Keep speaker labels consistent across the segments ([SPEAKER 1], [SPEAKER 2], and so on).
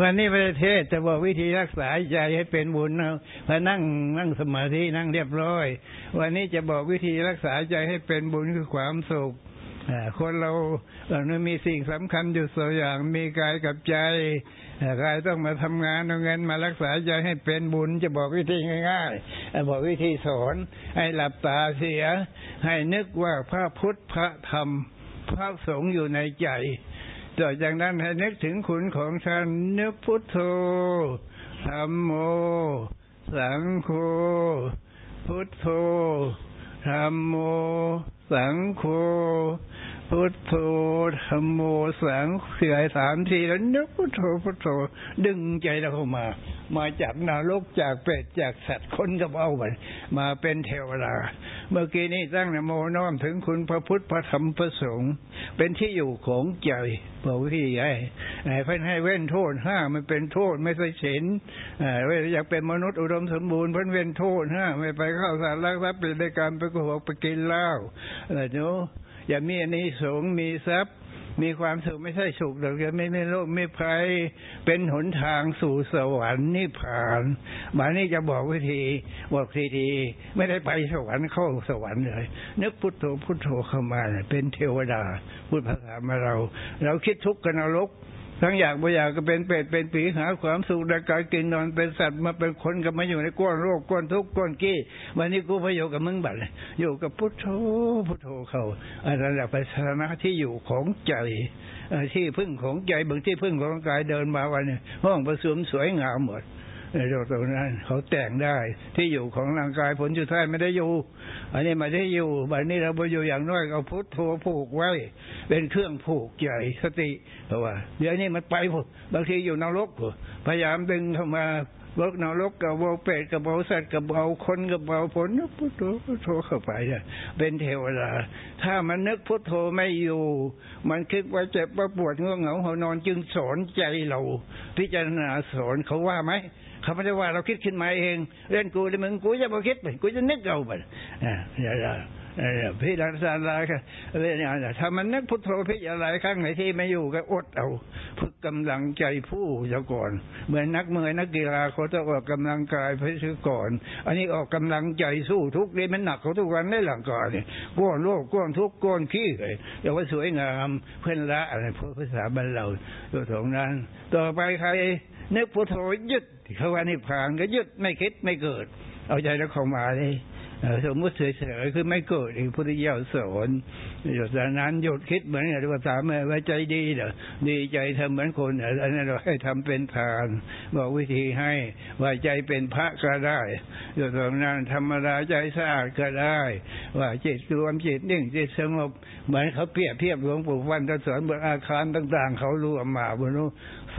[SPEAKER 1] วันนี้ประเทศจะบอกวิธีรักษาใจให้เป็นบุญนะพอนั่งนั่งสมาธินั่งเรียบร้อย วันนี้จะบอกวิธีรักษาใจให้เป็นบุญคือความสุขคนเราเรามีสิ่งสำคัญอยู่สองอย่างมีกายกับใจกายต้องมาทำงานเอาเงินมารักษาใจให้เป็นบุญจะบอกวิธีง่ายๆบอกวิธีสอนให้หลับตาเสีย ให้นึกว่าพระพุทธพระธรรมพระสงฆ์อยู่ในใจ ต่อจากนั้นให้นึกถึงคุณของท่านนึกพุทโธธรรมโม สังโฆ พุทโธธรรมโม สังโฆ พุทโธธรรมโมสังเสียสามทีแล้วนึกพุทโธพุทโธดึงใจเราเข้ามา มาจากนรกจากเป็ดจากสัตว์คนกับเอาไปมาเป็นเทวดาเมื่อกี้นี้ตั้งนโมน้อมถึงคุณพระพุทธพระธรรมพระสงฆ์เป็นที่อยู่ของใจบอกพี่ใหญ่เพื่อนให้เว้นโทษห้ามันเป็นโทษไม่ใช่เฉนอยากเป็นมนุษย์อุดมสมบูรณ์เพื่อนเว้นโทษห้าไม่ไปเข้าสารลักทรัพย์เป็นในการไปโกหกไปกินเหล้าอะไรเนาะ อย่ามีอันนี้สงมีทรัพย์ มีความสุขไม่ใช่สุขหรอกจะไม่ไม่โลภไม่ภัยเป็นหนทางสู่สวรรค์นิพพานมานี่จะบอกวิธีบอกทีทีไม่ได้ไปสวรรค์เข้าสวรรค์เลย นึกพุทโธพุทโธเข้ามาเป็นเทวดาพูดภาษามาเรา เราคิดทุกข์กันนรก ทั้งอยากบ่อยากก็เป็นเป็ดเป็นปีหาความสุขในการกินนอนเป็นสัตว์มาเป็นคนก็มาอยู่ในก้อนโรคก้อนทุกข์ก้อนกี้ วันนี้กูไปอยู่กับมึงบัดอยู่กับพุทโธพุทโธเขาอันนั้นแหละเป็นสถานะที่อยู่ของใจที่พึ่งของใจบางที่พึ่งของกายเดินมาวันนี้ห้องประสุมสวยงามหมด ในตรงนั้น เขาแต่งได้ ที่อยู่ของร่างกายผลสุดท้ายไม่ได้อยู่ อันนี้ไม่ได้อยู่บัดนี้เราไปอยู่อย่างน้อยเอาพุทโธผูกไว้ เป็นเครื่องผูกใหญ่สติเพราะว่าเดี๋ยวนี้มันไปบางทีอยู่นรกพยายามดึงเข้ามารกนรกกับเบาเป็ดกับเบาสัตว์กับเบาคนกับเบาผลพุทโธพุทโธเข้าไปเนี่ยเป็นเทวดาถ้ามันนึกพุทโธไม่อยู่ มันคิดว่าเจ็บว่าปวดง่วงเหงาหอนอนจึงสอนใจเรา พิจารณาสอนเขาว่าไหม เขาไม่ได้ว่าเราคิดขึ้นมาเองเล่นกูเลยมึงกูจะมาคิดไปกูจะนึกเอาไปอ่าพี่รักษาลายเรื่องนี้ถ้ามันนึกพุทโธพิจารณาครั้งไหนที่ไม่อยู่ก็อดเอาฝึกกำลังใจผู้จะก่อน เหมือนนักมวยนักกีฬาเขาต้องออกกำลังกายเพื่อก่อน อันนี้ออกกำลังใจสู้ทุกเรื่องมันหนักเขาทุกวันในหลังกายเนี่ยก้อนโลกก้อนทุกก้อนขี้เลยอย่าว่าสวยงามเพื่อนละอะไรพูดภาษาบรรเลาตัวของนั้น ต่อไปใคร นึกพุทโธยึดเขาว่านิพพานก็ยึดไม่คิดไม่เกิด เอาใจแล้วเข้ามาเลย สมมติเฉยๆคือไม่เกิดอีกพุทธิยาสอนหยุดนั้นหยุดคิดเหมือนกับภาษาแม่ว่าใจดีเด้อดีใจทำเหมือนคนอันนั้นเราให้ทำเป็นทาน บอกวิธีให้ว่าใจเป็นพระก็ได้หยุดนั้นธรรมดาใจสะอาดก็ได้ ว่าจิตรวมจิตนิ่งจิตสงบเหมือนเขาเปรียบเทียบหลวงปู่วันจะสอนบนอาคารต่าง ๆ เขารวมมาบนนู้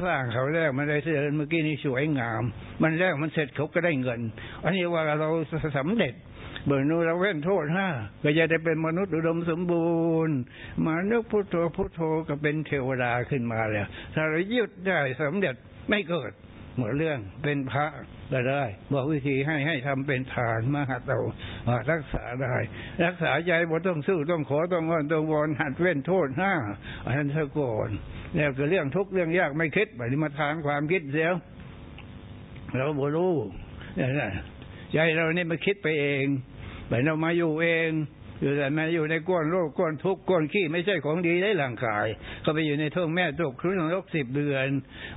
[SPEAKER 1] สร้างเขาแรกมันได้เสร็จเมื่อกี้นี้สวยงาม มันแรกมันเสร็จเขาก็ได้เงิน อันนี้ว่าเราสำเร็จ เบื่อนูเราเว้นโทษห้าก็จะได้เป็นมนุษย์อุดมสมบูรณ์ มานึกพุทโธพุทโธก็เป็นเทวดาขึ้นมาแล้วถ้าเรายึดได้สำเร็จไม่เกิดหมดเรื่องเป็นพระก็ได้ บอกวิธีให้ให้ทำเป็นฐานมหาโตรักษาได้ รักษาใจบ่ต้องสู้ต้องขอต้องอ้อนต้องวอนหัดเว้นโทษห้าอันนั้นซะก่อนแล้วก็เรื่องทุกเรื่องยากไม่คิดไปมาทานความคิดเสียเราบ่รู้ใจเราเนี่ยมาคิดไปเอง ไปเรามาอยู่เองอยู่แต่มาอยู่ในก้อนโรคก้อนทุกข์ก้อนขี้ไม่ใช่ของดีได้หลังกาย ก็ไปอยู่ในท้องแม่ตกครุ่นโรคสิบเดือน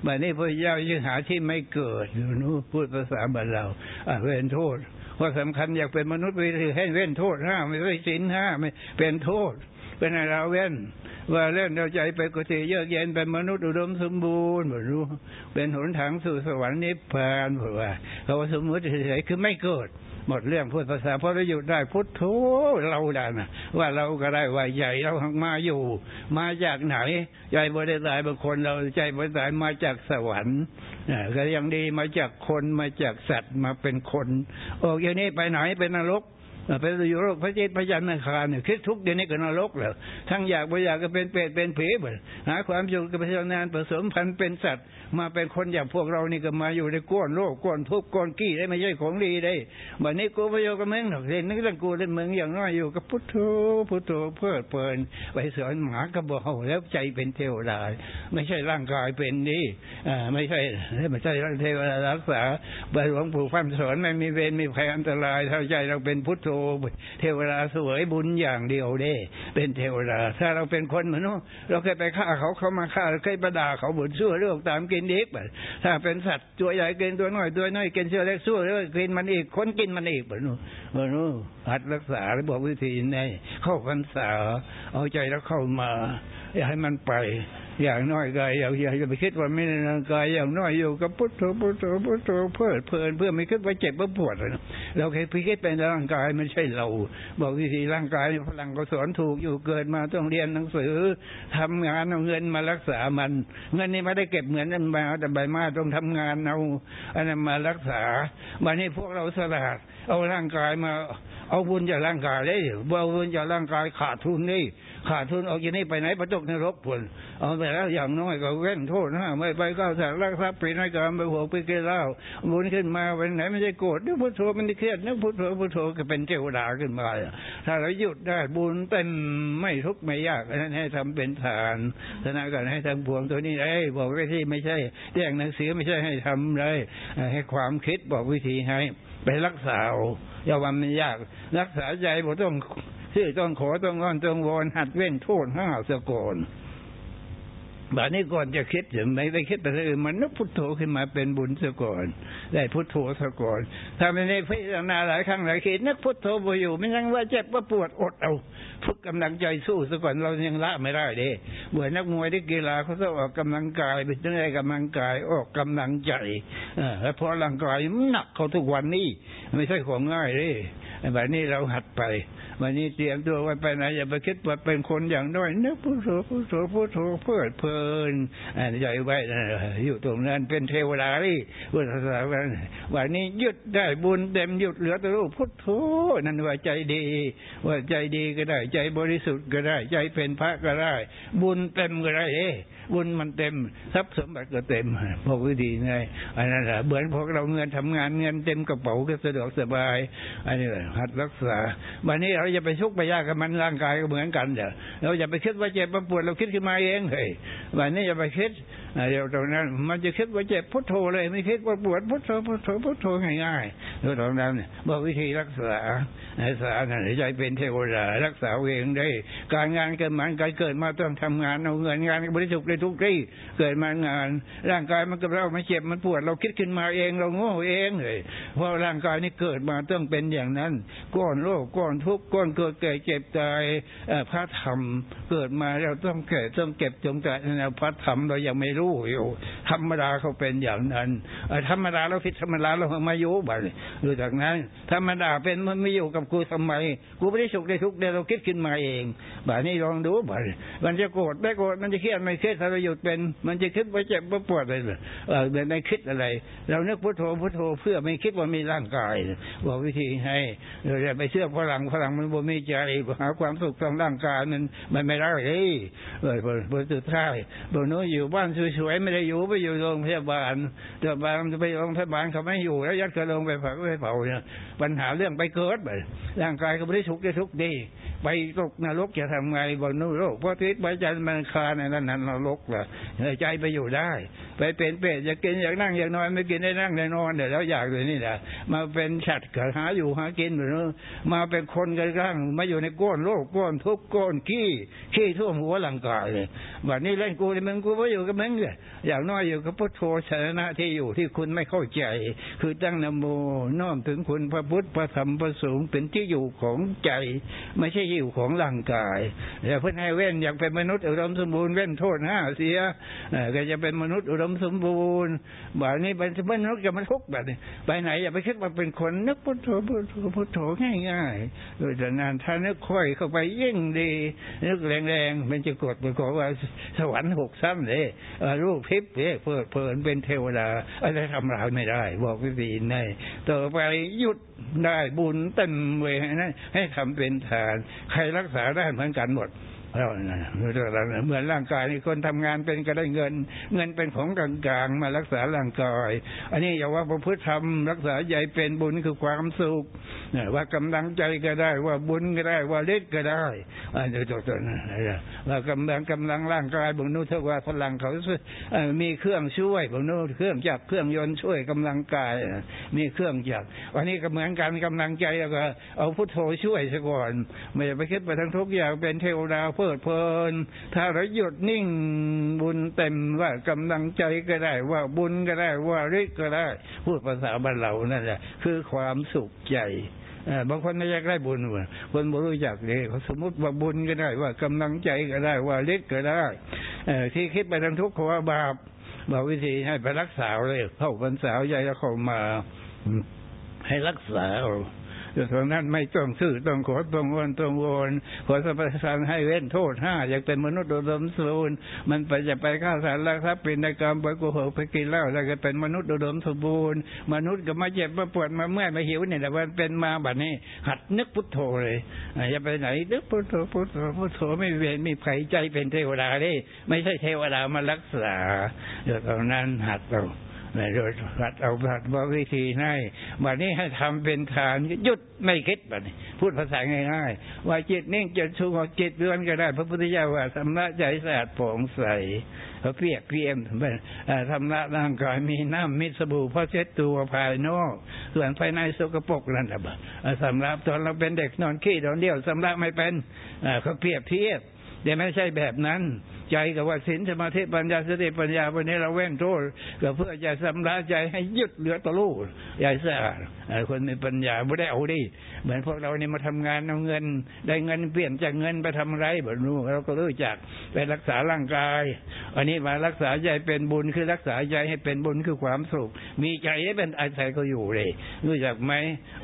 [SPEAKER 1] แบบนี้พระเจ้ายังหาที่ไม่เกิดอยู่นู้พูดภาษาบ้านเราอะเป็นโทษว่าสำคัญอยากเป็นมนุษย์ไปถือให้เว้นโทษห้าไม่ใช่สินห้าไม่เป็นโทษ เป็นอะไรเราเว้นว่าเล่นเราใจไปกุฏิเยอะเย็นเป็นมนุษย์อุดมสมบูรณ์หมดรู้เป็นหนทางสู่สวรรค์นิพพานบอกว่าเขาสมมติเฉยๆคือไม่เกิด หมดเรื่องพูดภาษาพอเราอยู่ได้พุทโธเราได้นะว่าเราก็ได้ว่าใหญ่เรามาอยู่ มาจากไหนใจบริสายบางคนเราใจบริสายมาจากสวรรค์ก็ยังดีมาจากคนมาจากสัตว์มาเป็นคน โอ้ยนี้ไปไหนเป็นนรก เป็นอยู่โรคพระเจตพระยันนาคาเนี่ยคิดทุกเดี๋ยวนี้ก็นรกแล้วทั้งอยากบ่อยากก็เป็นเปรตเป็นผีบ่หาความสุขกับพยานานผสมพันธุ์เป็นสัตว์ มาเป็นคนอย่างพวกเรานี่ก็มาอยู่ในก้อนโลกก้อนทุกข์ก้อนกี้ได้ไม่ใช่ของดีได้บัดนี้กูไปโยกับมึงหรอกเห็นนึกเรื่องกูเล่นมึงอย่างน้อยอยู่กับพุทโธพุทโธเพลิดเพลินไปสอนหมากระบอกแล้วใจเป็นเทวดาไม่ใช่ร่างกายเป็นนี่อ่าไม่ใช่ไม่ใช่ร่างเทวดารักษาบหลวงปู่ฟันสอนไม่มีเวรมีภัยอันตรายเท่าใจเราเป็นพุทโธเทวดาสวยบุญอย่างเดียวเด้ เป็นเทวดา ถ้าเราเป็นคนมนุษย์เราเคยไปฆ่าเขาเขามาฆ่าเราเคยประดาเขาบุญชั่วเรื่องตามกินเดิบถ้าเป็นสัตว์ตัวใหญ่กินตัวน้อยตัวน้อยกินเชื้อเล็กชั่วเรื่องกินมันอีกคนกินมันอีกมนุษย์มนุษย์หัดรักษาหรือบอกวิธีในเข้าพรรษาเอาใจแล้วเข้ามาอย่าให้มันไป อย่างน้อยกายอย่าอย่าไปคิดว่าไม่ในร่างกายอย่างน้อยอยู่กับพุทโธพุทโธพุทโธเพลิดเพลินเพื่อไม่คิดว่าเจ็บว่าปวดเราเคยพิคิดเป็นร่างกายไม่ใช่เรา บอกวิธีร่างกายพลังก็สอนถูกอยู่เกิดมาต้องเรียนหนังสือทำงานเอาเงินมารักษามัน เงินนี้ไม่ได้เก็บเหมือนนั้นมาแต่ใบมาต้องทำงานเอาอันนั้นมารักษาวันนี้พวกเราสลัดเอาร่างกายมา เอาบุญจากร่างกายได้เอาบุญจากร่างกายขาดทุนนี่ ขาดทุนออกจากนี่ไปไหนประตกนรกผลเอาไปแล้วอย่างน้อยก็เว้นโทษนะไม่ไปก้าวสารรักทรัพย์ปีนกรรมไปหัวไปเกล้าบุญขึ้นมาวันไหนไม่ได้โกรธนึกพุทโธมันเครียดนึกพุทโธพุทโธก็เป็นเจวดาขึ้นมาถ้าเราหยุดได้บุญเต็มไม่ทุกข์ไม่ยากนั้นให้ทำเป็นฐานธนาการให้ทำพวงตัวนี้ไอ้บอกวิธีไม่ใช่แจ้งหนังสือไม่ใช่ให้ทำเลยให้ความคิดบอกวิธีให้ไปรักษาอย่าวันมันยาก รักษาใจบ่ต้อง ชื่ต้องขอต้องอ้อนต้องวอนหัดเว้นโทษห้าสกอนแบบนี้ก่อนจะคิดถึงไม่ได้คิดไปเลยมันนึกพุทโธขึ้นมาเป็นบุญสก่อน ได้พุทโธสก่อนถ้าไม่ได้พิจารณาหลายครั้งหลายคิดนึกพุทโธไปอยู่ไม่ยังว่าเจ็บว่าปวดอดเอาฝึกกำลังใจสู้สก่อนเรายังละไม่ได้เด้เบื่อนักมวยที่กีฬาเขาต้องออกกำลังกายเป็นได้กำลังกายออกกำลังใจอแล้วพอร่างกายหนักเขาทุกวันนี้ไม่ใช่ของง่ายเลยแบบนี้เราหัดไป วันนี้เตรียมตัวไว้ไปไหนอย่าไปคิดว่าเป็นคนอย่างน้อยนึกพุทโธพุทโธพุทโธเพลิดเพลินใจไว้อยู่ตรงนั้นเป็นเทวดาที่พุทธศาสนาวันนี้หยึดได้บุญเต็มหยุดเหลือแต่รูปพุทโธนั่นว่าใจดี ว่าใจดีก็ได้ ใจบริสุทธิ์ก็ได้ ใจเป็นพระก็ได้ บุญเต็มก็ได้เอ บุญมันเต็มทรัพย์สมบัติก็เต็มพวกวิธีไงอันนั้นแหละเหมือนพวกเราเงินทำงานเงินเต็มกระเป๋าก็สะดวกสบาย อันนี้แหละหัดรักษาวันนี้เราจะไปชุกไปยากกับมันร่างกายก็เหมือนกันเดี๋ยวเราอย่าไปคิดว่าเจ็บปวดเราคิดขึ้นมาเองเลยวันนี้อย่าไปคิด เดี๋ยวตรงนั้น มันจะคิดว่าเจ็บพุทโธเลย ไม่คิดว่าปวดพุทโธพุทโธพุทโธง่ายๆเดี๋ยวตรงนั้นบอกวิธีรักษารักษาใจเป็นเทวดารักษาเองได้ การงานเกิดมันการเกิดมาต้องทำงานเอาเงินงานบริสุทธิ์ในทุกที่เกิดมางาน ร่างกายมันกับเราไม่เจ็บมันปวด เราคิดขึ้นมาเองเราโง่เองเลยเพราะร่างกายนี่เกิดมาต้องเป็นอย่างนั้นก้อนโลกก้อนทุกข์ก้อนเกิดเกิดเจ็บตายพระธรรมเกิดมาเราต้องเกิดต้องเก็บจงใจในพระธรรมเรายังไม่รู้อยู่ ธรรมดาเขาเป็นอย่างนั้นธรรมดาเราผิดธรรมดาเรามาอยู่บ่อยดูจากนั้น ธรรมดาเป็นมันไม่อยู่กับกูทำไม กูไม่ได้สุขได้ทุกข์เดี๋ยวเราคิดขึ้นมาเองแบบนี้ลองดูบ่มันจะโกรธไม่โกรธมันจะเครียดไม่เครียดถ้าเราหยุดเป็น มันจะคิดว่าเจ็บว่าปวดเลยเออไม่คิดอะไร เราเนึกพุทโธพุทโธเพื่อไม่คิดว่ามีร่างกายบอกวิธีให้เราจะไปเชื่อพลังพลังมันบ่มีใจหาความสุขทางร่างกายมันมันไม่ได้เลยเออพอสุดท้ายบนนู้นอยู่บ้านสวยไม่ได้อยู่ไปอยู่โรงพยาบาลโรงพยาบาลจะไปโรงพยาบาลเขาไม่อยู่แล้วยัดกระลงไปเผาไปเผาเนี่ยปัญหาเรื่องไปเกิดไปร่างกายก็ไม่ได้สุขได้ทุกดี ไปตกนรกจะทำไงบนนู้นโลกเพราะทิศไปจันมันคาในนั้นนั้นนรกล่ะใจไปอยู่ได้ ไปเป็นเป็ดอยากกินอยากนั่งอยากนอนไม่กินได้นั่งได้นอนเดี๋ยวแล้วอยากเลยนี่แหละมาเป็นฉัดกหาอยู่หากินหรือมาเป็นคนกันร่างมาอยู่ในก้นโลกก้นทุกก้นขี้ขี้ท่วมหัวหลังกายเลยวันนี้เล่นกูในมึงกูไม่อยู่กับมึงเลยอย่างน้อยอยู่กับพุทโธชนะที่อยู่ที่คุณไม่เข้าใจ คือตั้งนโมน้อมถึงคุณพระพุทธพระธรรมพระสงฆ์เป็นที่อยู่ของใจ ไม่ใช่อยู่ของร่างกายแต่เพื่อให้เว้นอยากเป็นมนุษย์อุดมสมบูรณ์เว้นโทษห้าเสียก็จะเป็นมนุษย์อุดมสมบูรณ์แบบนี้เป็นมนุษย์จะมาทุกแบบนี้ไปไหนอย่าไปคิดว่าเป็นคนนึกพุทโธพุทโธพุทโธง่ายๆโดยแต่นานถ้านึกค่อยเข้าไปยิ่งดีนึกแรงๆมันจะกดมันก็ว่าสวรรค์หกซ้ำเลยรูปพิบเนี่ยเพื่อเพลินเป็นเทวดาอะไรทำลายไม่ได้ บอกวิธีในต่อไปหยุดได้บุญเต็มเวให้ให้ทำเป็นทาน ใครรักษาได้เหมือนกันหมด เราเหมือนร่างกายนี่คนทำงานเป็นก็ได้เงิน เงินเป็นของกลางๆมารักษาร่างกาย อันนี้อย่าว่าพระพุทธธรรมรักษาใจเป็นบุญคือความสุขว่ากำลังใจก็ได้ว่าบุญก็ได้ว่าเล็กก็ได้อันนี้จบจนว่ากำลังกำลังร่างกายบางนู้นเท่าว่าพลังเขามีเครื่องช่วยบางนู้นเครื่องจักรเครื่องยนต์ช่วยกำลังกายมีเครื่องจักรวันนี้ก็เหมือนกันกำลังใจแล้วก็เอาพุทโธช่วยซะก่อนไม่ไปคิดไปทั้งทุกอย่างเป็นเทวดาเพิิดเพลิน ถ้าเราหยุดนิ่งบุญเต็มว่ากำลังใจก็ได้ว่าบุญก็ได้ว่าฤทธิ์ก็ได้ พูดภาษาบ้านเรานั่นแหละคือความสุขใจบางคนไม่อยากได้บุญคนไม่รู้จักเลยสมมติว่าบุญก็ได้ว่ากำลังใจก็ได้ว่าฤทธิ์ก็ได้ที่คิดไปทั้งทุกข์ว่าบาปบอกวิธีให้ไปรักษาเลยเข้าพรรษาใหญ่แล้วเข้ามาให้รักษา ตรงนั้นไม่ต้องซื้อต้องขอต้องวนต้องวนขอสรรพสันให้เว้นโทษห้าอยากเป็นมนุษย์อุดมสมบูรณ์มันไปจะไปฆ่าสัตว์ลักทรัพย์เป็นในกรรมไปกูเหกไปกินเหล้าแล้วก็เป็นมนุษย์อุดมสมบูรณ์มนุษย์ก็มาเจ็บมาปวดมาเมื่อยมาหิวเนี่ยแต่มันเป็นมาแบบนี้ หัดนึกพุทโธเลยอย่าไปไหนนึกพุทโธพุทโธพุทโธไม่เวียนมีไผใจเป็นเทวดาเลยไม่ใช่เทวดามารักษาเดี๋ยวตรงนั้นหัดเรา ในโดยรัดเอาบัดบอกวิธีให้บัดนี้ให้ทำเป็นฐานหยุดไม่คิดบัดนี้ พูดภาษาง่ายๆว่าจิตนิ่งจิตสงบจิตเรือนก็ได้ พระพุทธเจ้าว่าสำนักใจสะอาดโปร่งใสเขาเปียกเพียมทำละร่างกายมีน้ำมีสบู่พอเช็ดตัวภายนอก ส่วนภายในสกปรกนั่นแหละสำหรับตอนเราเป็นเด็กนอนขี้นอนเดี่ยวสำหรับไม่เป็นเขาเปรียบเทียบ แต่ไม่ใช่แบบนั้น ใจกับว่าสินสมาธิปัญญาสติปัญญาวันนี้เราแว่นโทษก็เพื่อจะสำราใจให้ยึดเหลือตะลู่ใหญ่สะอาดคนมีปัญญาไม่ได้เอาดิเหมือนพวกเราเนี่มาทำงานเอาเงิน ได้เงินเปลี่ยนจากเงินไปทำไรแบบนู้เราก็รู้จักไปรักษาร่างกาย อันนี้มารักษาใจเป็นบุญคือรักษาใจให้เป็นบุญคือความสุข มีใจให้เป็นอาศัยก็อยู่เลย รู้จักไหม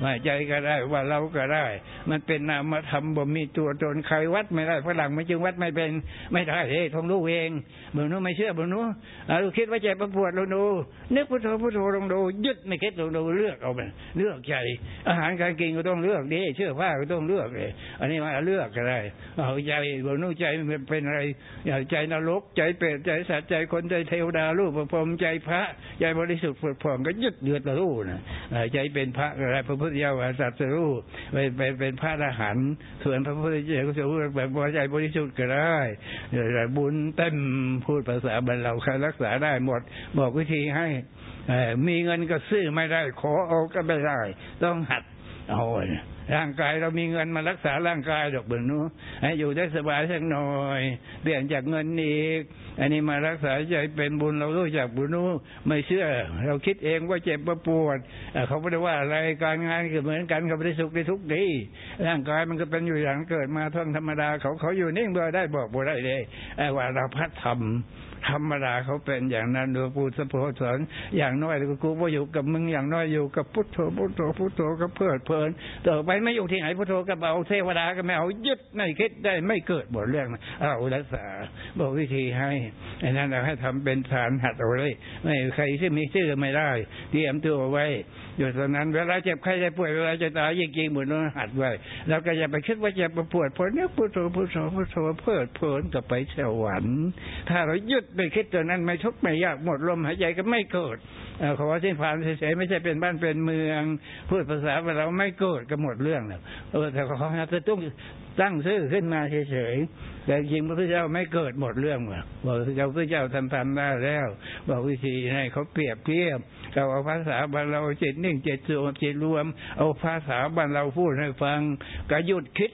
[SPEAKER 1] ว่าใจก็ได้ว่าเราก็ได้ มันเป็นนามธรรมบ่มีตัวตนใครวัดไม่ได้ฝรั่งไม่จึงวัดไม่เป็นไม่ได้เฮ้ทองลูกเองเบื่อนู้ไม่เชื่อเบื่อนู้เราคิดว่าใจประปวดลงดู นึกพุทโธพุทโธลงดูยึดไม่คิดลงดูเลือกเอาไปเลือกใจ อาหารการกินก็ต้องเลือกดีเชื่อผ้าก็ต้องเลือกเลยอันนี้มาเลือกก็ได้เอาใจเบื่อนู้ใจมันเป็นอะไรอย่างใจนรกใจเปรตใจสัตว์ใจคนใจเทวดาลูกพรหมใจพระใจบริสุทธิ์ผุดผ่องก็ยึดเดือดละลูกนะใจเป็นพระอะไรพระพุทธเจ้าสัตว์รู้ไปเป็นพระอรหันต์ส่วนพระพุทธเจ้าก็จะรู้แบบใจบริสุทธิ์ก็ได้บุญเต็มพูดภาษาบรรเราใครรักษาได้หมด บอกวิธีให้มีเงินก็ซื้อไม่ได้ ขอเอาก็ไม่ได้ ต้องหัด เอาร่างกายเรามีเงินมารักษาร่างกายดอกเบิ่งนู้ให้อยู่ได้สบายสักหน่อยเปลี่ยนจากเงินอีก อันนี้มารักษาใจเป็นบุญเรารู้จักบุญนู้ไม่เชื่อ เราคิดเองว่าเจ็บว่าปวดเขาไม่ได้ว่าอะไรการงานก็เหมือนกันเขาไม่ได้สุขได้ทุกข์ดีร่างกายมันก็เป็นอยู่อย่างเกิดมาท่องธรรมดาเขาเขาอยู่นิ่งเบื่อได้บอกบ่ได้เลยว่าเราพัดทำ ธรรมดาเขาเป็นอย่างนั้นหลวงปู่สโพสอนอย่างน้อยก็กูว่าอยู่กับมึงอย่างน้อยอยู่กับพุทโธพุทโธพุทโธก็เพลิดเพลินต่อไปไม่อยู่ที่ไหนพุทโธก็เอาเทวดาก็ไม่เอายึดไม่คิดได้ไม่เกิดบทเรื่องเอารักษาบอกวิธีให้อันนั้นเราให้ทำเป็นฐานหัดเอาเลยไม่ใครที่มีชื่อไม่ได้เตรียมตัวไว้อยู่ตอนนั้น เวลาเจ็บใครจะป่วยเวลาจะตายจริงๆเหมือนนหัดไว้เราก็อย่าไปคิดว่าจะปวดเพราะเนี่ยพุทโธพุทโธพุทโธเพิดเพลินกับไปสวรรค์ ถ้าเราหยุดไม่คิดตัวนั้นไม่ทุกข์ไม่ยากหมดลมหายใจก็ไม่เกิดขอว่าสิ้นผ่านเฉยๆไม่ใช่เป็นบ้านเป็นเมือง พูดภาษาเราไม่เกิดก็หมดเรื่องแล้วเออแต่เขาจะต้อง ตั้งซื่อขึ้นมาเฉยๆ แต่จริงพระพุทธเจ้าไม่เกิดหมดเรื่องว่ะบอกพระเจ้าพระเจ้าทำทำได้แล้ว บอกวิธีให้เขาเปรียบเทียบเราเอาภาษาบาเราจิตนิ่งจิตรวมจิตรวม เอาภาษาบาเราพูดให้ฟังก็หยุดคิด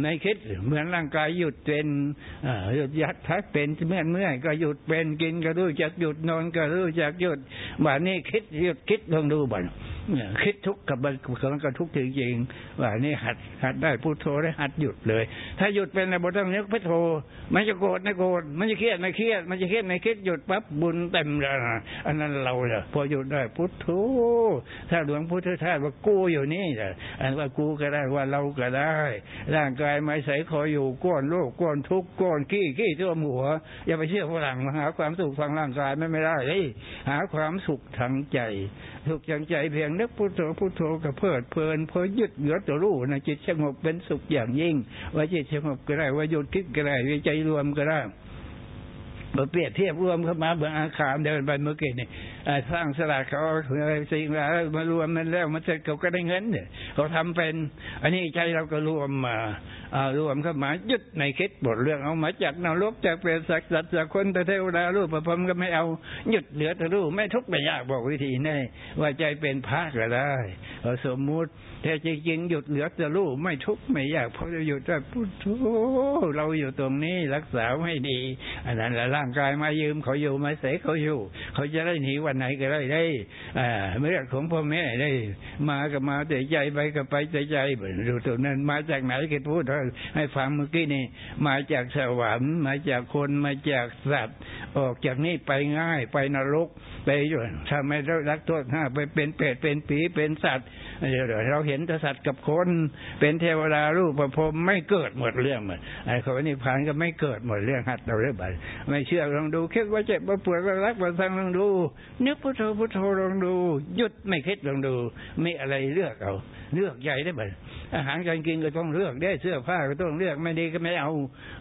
[SPEAKER 1] ไม่คิดเหมือนร่างกายหยุดเป็นหยุดยัดพักเป็นเมื่อเมื่อก็หยุดเป็นกินก็รู้จักหยุดนอนก็รู้จักหยุดวันนี้คิดหยุดคิดลองดูบ่อนเนี่ย คิดทุกข์กับมันมันก็ทุกข์จริงๆว่านี่หัดหัดได้พุทโธได้หัดหยุดเลย ถ้าหยุดเป็นในบทต้องนึกพุทโธมันจะโกรธไม่โกรธมันจะเครียดไม่เครียด มันจะเครียดไม่เครียดหยุดปั๊บบุญเต็มเลยอันนั้นเราเนี่ยพอหยุดได้พุทโธถ้าหลวงพุทธทาสว่ากู้อยู่นี่แหละอันว่ากูก็ได้ว่าเราก็ได้ ร่างกายไม่ใส่ขออยู่ก้อนโลกก้อนทุกข์ก้อนขี้ขี้ท่วมหัว อย่าไปเชื่อฝรั่งมาหาความสุขทางร่างกายไม่ไม่ได้เลยหาความสุขทางใจ สุขทางใจเพียงนึกพุทโธพุทโธกับเพลิดเพลินเพอยึดเหลือตัวรู้นะจิตสงบเป็นสุขอย่างยิ่ง ว่าจิตสงบก็ได้ว่าหยุดคิดก็ได้ว่าใจรวมก็ได้มาเปรียบเทียบรวมเข้ามาเบื้องอาคารเดินไปเมื่อกี้นี่สร้างสลากเขาอะไรสิ่งแล้วมารวมมันแล้วมันเสร็จเขาก็ได้เงินเนี่ยเขาทำเป็น อันนี้ใจเราก็รวมมารวมเข้ามายึดในคิดบทเรื่องเอามาจากนรกจากเปรตสักสัตว์จากคนแต่เทวดารูปประพรมก็ไม่เอาหยุดเหลือแต่รูปไม่ทุกข์ไม่ยากบอกวิธีแน่ว่าใจเป็นพระก็ได้สมมุติแต่จริงๆหยุดเหลือแต่รูปไม่ทุกข์ไม่ยากเพราะเราหยุดได้พุทโธเราอยู่ตรงนี้รักษาให้ดี อันนั้นแหละร่างกายมายืมเขาอยู่มาเสกเขาอยู่ เขาจะได้หนีวันไหนก็ได้ได้อ่าเมื่อของพ่อแม่ได้ มาก็มาแต่ใจไปก็ไปแต่ใจดูตรงนั้นมาจากไหนก็พูดให้ฟังเมื่อกี้นี่มาจากสวรรค์มาจากคนมาจากสัตว์ ออกจากนี่ไปง่ายไปนรกไปอยู่ถ้าไม่รักโทษห้าไปเป็นเปรตเป็นผีเป็นสัตว์เดี๋ยวเราเห็นแต่สัตว์กับคน เป็นเทวดารูปประพรมไม่เกิดหมดเรื่องหมดไอ้คนนี้ผ่านก็ไม่เกิดหมดเรื่องหัดเราเรื่องบัไม่เชื่อลองดูคิดว่าเจ็บว่าปวดว่ารักว่าสังลองดู นึกพุทโธพุทโธลองดู หยุดไม่คิดลองดู ไมีอะไรเลือกเอา เลือกใหญ่ได้บัดอาหารการกินก็ต้องเลือกได้เสื้อผ้าก็ต้องเลือกไม่ดีก็ไม่เอา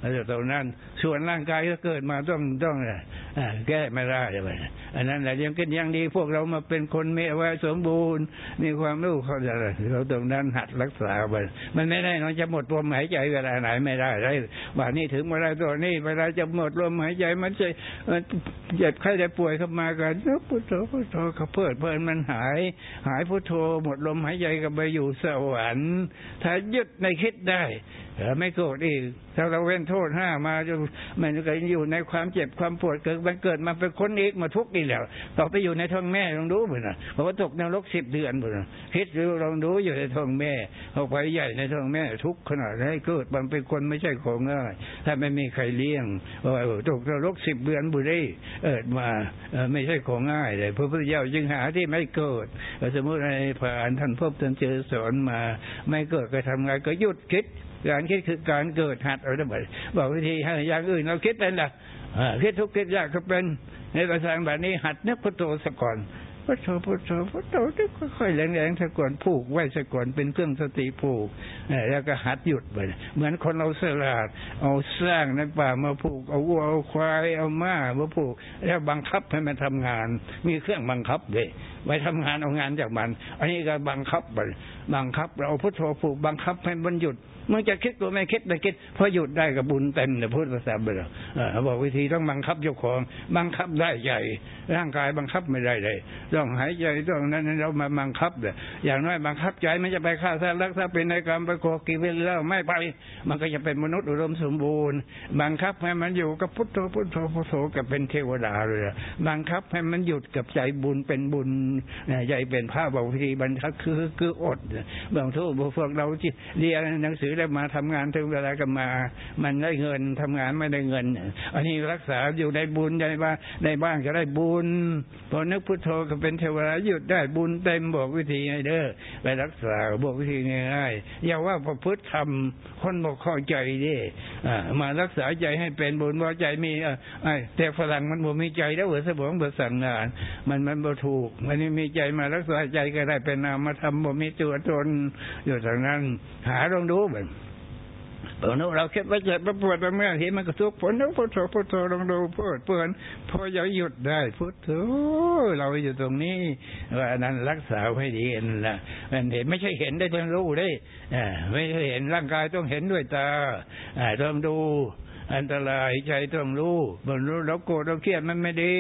[SPEAKER 1] อะไรตรงนั้น ส่วนร่างกายก็เกิดมาต้องต้อง แก้ไม่ได้เลยอันนั้นแหละยังกินยังดีพวกเรามาเป็นคนเมีไว้สมบูรณ์ มีความรู้เขาจะเราตรงนั้นหัดรักษาไปมันไม่ได้เราจะหมดลมหายใจเวลาไหนไม่ได้ได้ว่านี่ถึงเวลาตัวนี้เวลาจะหมดลมหายใจมันจะเจ็บไข้ได้ป่วยเข้ามากันพุทโธพุทโธเขาเพิดเพลินมันหาย หายพุทโธหมดลมหายใจก็ไปอยู่สวรรค์ถ้ายึดในคิดได้ ไม่โกรธอีกถ้าเราเว้นโทษห้ามาจะมันก็อยู่ในความเจ็บความปวดเกิดมันเกิดมาเป็นคนอีกมาทุกข์อีกแล้วต่อไปอยู่ในท้องแม่ลองดูเหมือนนะเพราะว่าตกในรกสิบเดือนเหมือนคิดดูลองดูอยู่ในท้องแม่ออกไปใหญ่ในท้องแม่ทุกข์ขนาดไหนเกิดมันเป็นคนไม่ใช่ของง่ายถ้าไม่มีใครเลี้ยงว่าตกในรกสิบเดือนบุรีเอิดมาไม่ใช่ของง่ายเลยพระพุทธเจ้าจึงหาที่ไม่เกิดสมมติในผ่านท่านพบท่านเจอสอนมา ไม่เกิดก็ทำไงก็หยุดคิด การคิดคือการเกิดหัดอะไรแบบบอกวิธีให้อย่างอื่นเราคิดเป็นละคิดทุกคิดยากก็เป็นในภาษาแบบนี้หัดนึกพุทโธสก่อนพุทโธพุทโธพุทโธค่อยๆแรงๆสก่อนผูกไว้สก่อนเป็นเครื่องสติผูกแล้วก็หัดหยุดไปเหมือนคนเราสลาดเอาสร้างในป่ามาผูกเอาวัวเอาควายเอาม้ามาผูก แล้วบังคับให้มันทำงาน มีเครื่องบังคับเลยไว้ทำงานเอางานจากมัน อันนี้ก็บังคับไปบังคับ เราพุทโธผูกบังคับให้มันหยุด มึงจะคิดก็ไม่คิดไม่คิดพอหยุดได้กับบุญเต็มเลยพูดภาษาเบลอบอกวิธีต้องบังคับเจ้าของบังคับได้ใหญ่ ร่างกายบังคับไม่ได้เลยต้องหายใจต้องนั้นเรามาบังคับเลยอย่างน้อยบังคับใจมันจะไปฆ่าสัตว์รักษาเป็นในกรรมไปโกกิเลแล้วไม่ไป มันก็จะเป็นมนุษย์อุดมสมบูรณ์ บังคับให้มันอยู่กับพุทโธพุทโธพุทโธกับเป็นเทวดาเลยบังคับให้มันหยุดกับใจบุญเป็นบุญใจเป็นพระบอกวิธีบังคับคือคืออดบางทุกพวกเราที่เรียนหนังสือแล้วมาทำงานถึงเวลาก็มา มันได้เงินทำงานไม่ได้เงิน อันนี้รักษาอยู่ในบุญในบ้านในบ้านก็ได้บุญพอนึกพุทโธก็เป็นเทวดาหยุดได้บุญเต็มบอกวิธีไงเด้อไปรักษาบอกวิธีง่ายๆอย่าว่าประพฤติทำคนบอกข้อใจดิมารักษาใจให้เป็นบุญว่าใจมีอแต่ฝรั่งมันบ่มีใจแล้วเหมือสมองเบิดสั่งงาน มันมันบ่ถูกมันไม่มีใจมารักษาใจก็ได้เป็นนามธรรมบ่มีตัวตนอยู่ทางนั้น หาลองดูแบบ เออเราคิดว่าเจ็บปวดเมื่อเห็นมันก็ทุกผลนึกพุทโธพุทโธลองดูพุทเปื่อนพอจะหยุดได้พุทโธเราอยู่ตรงนี้ว่านั้นรักษาให้ดีนั่นแหละมันเห็นไม่ใช่เห็นได้ทั้งรู้ได้ไม่ใช่เห็นร่างกายต้องเห็นด้วยตาต้องดู อันตรายใจต้องรู้บนรู้เราโกรธเราเครียดมันไม่ดี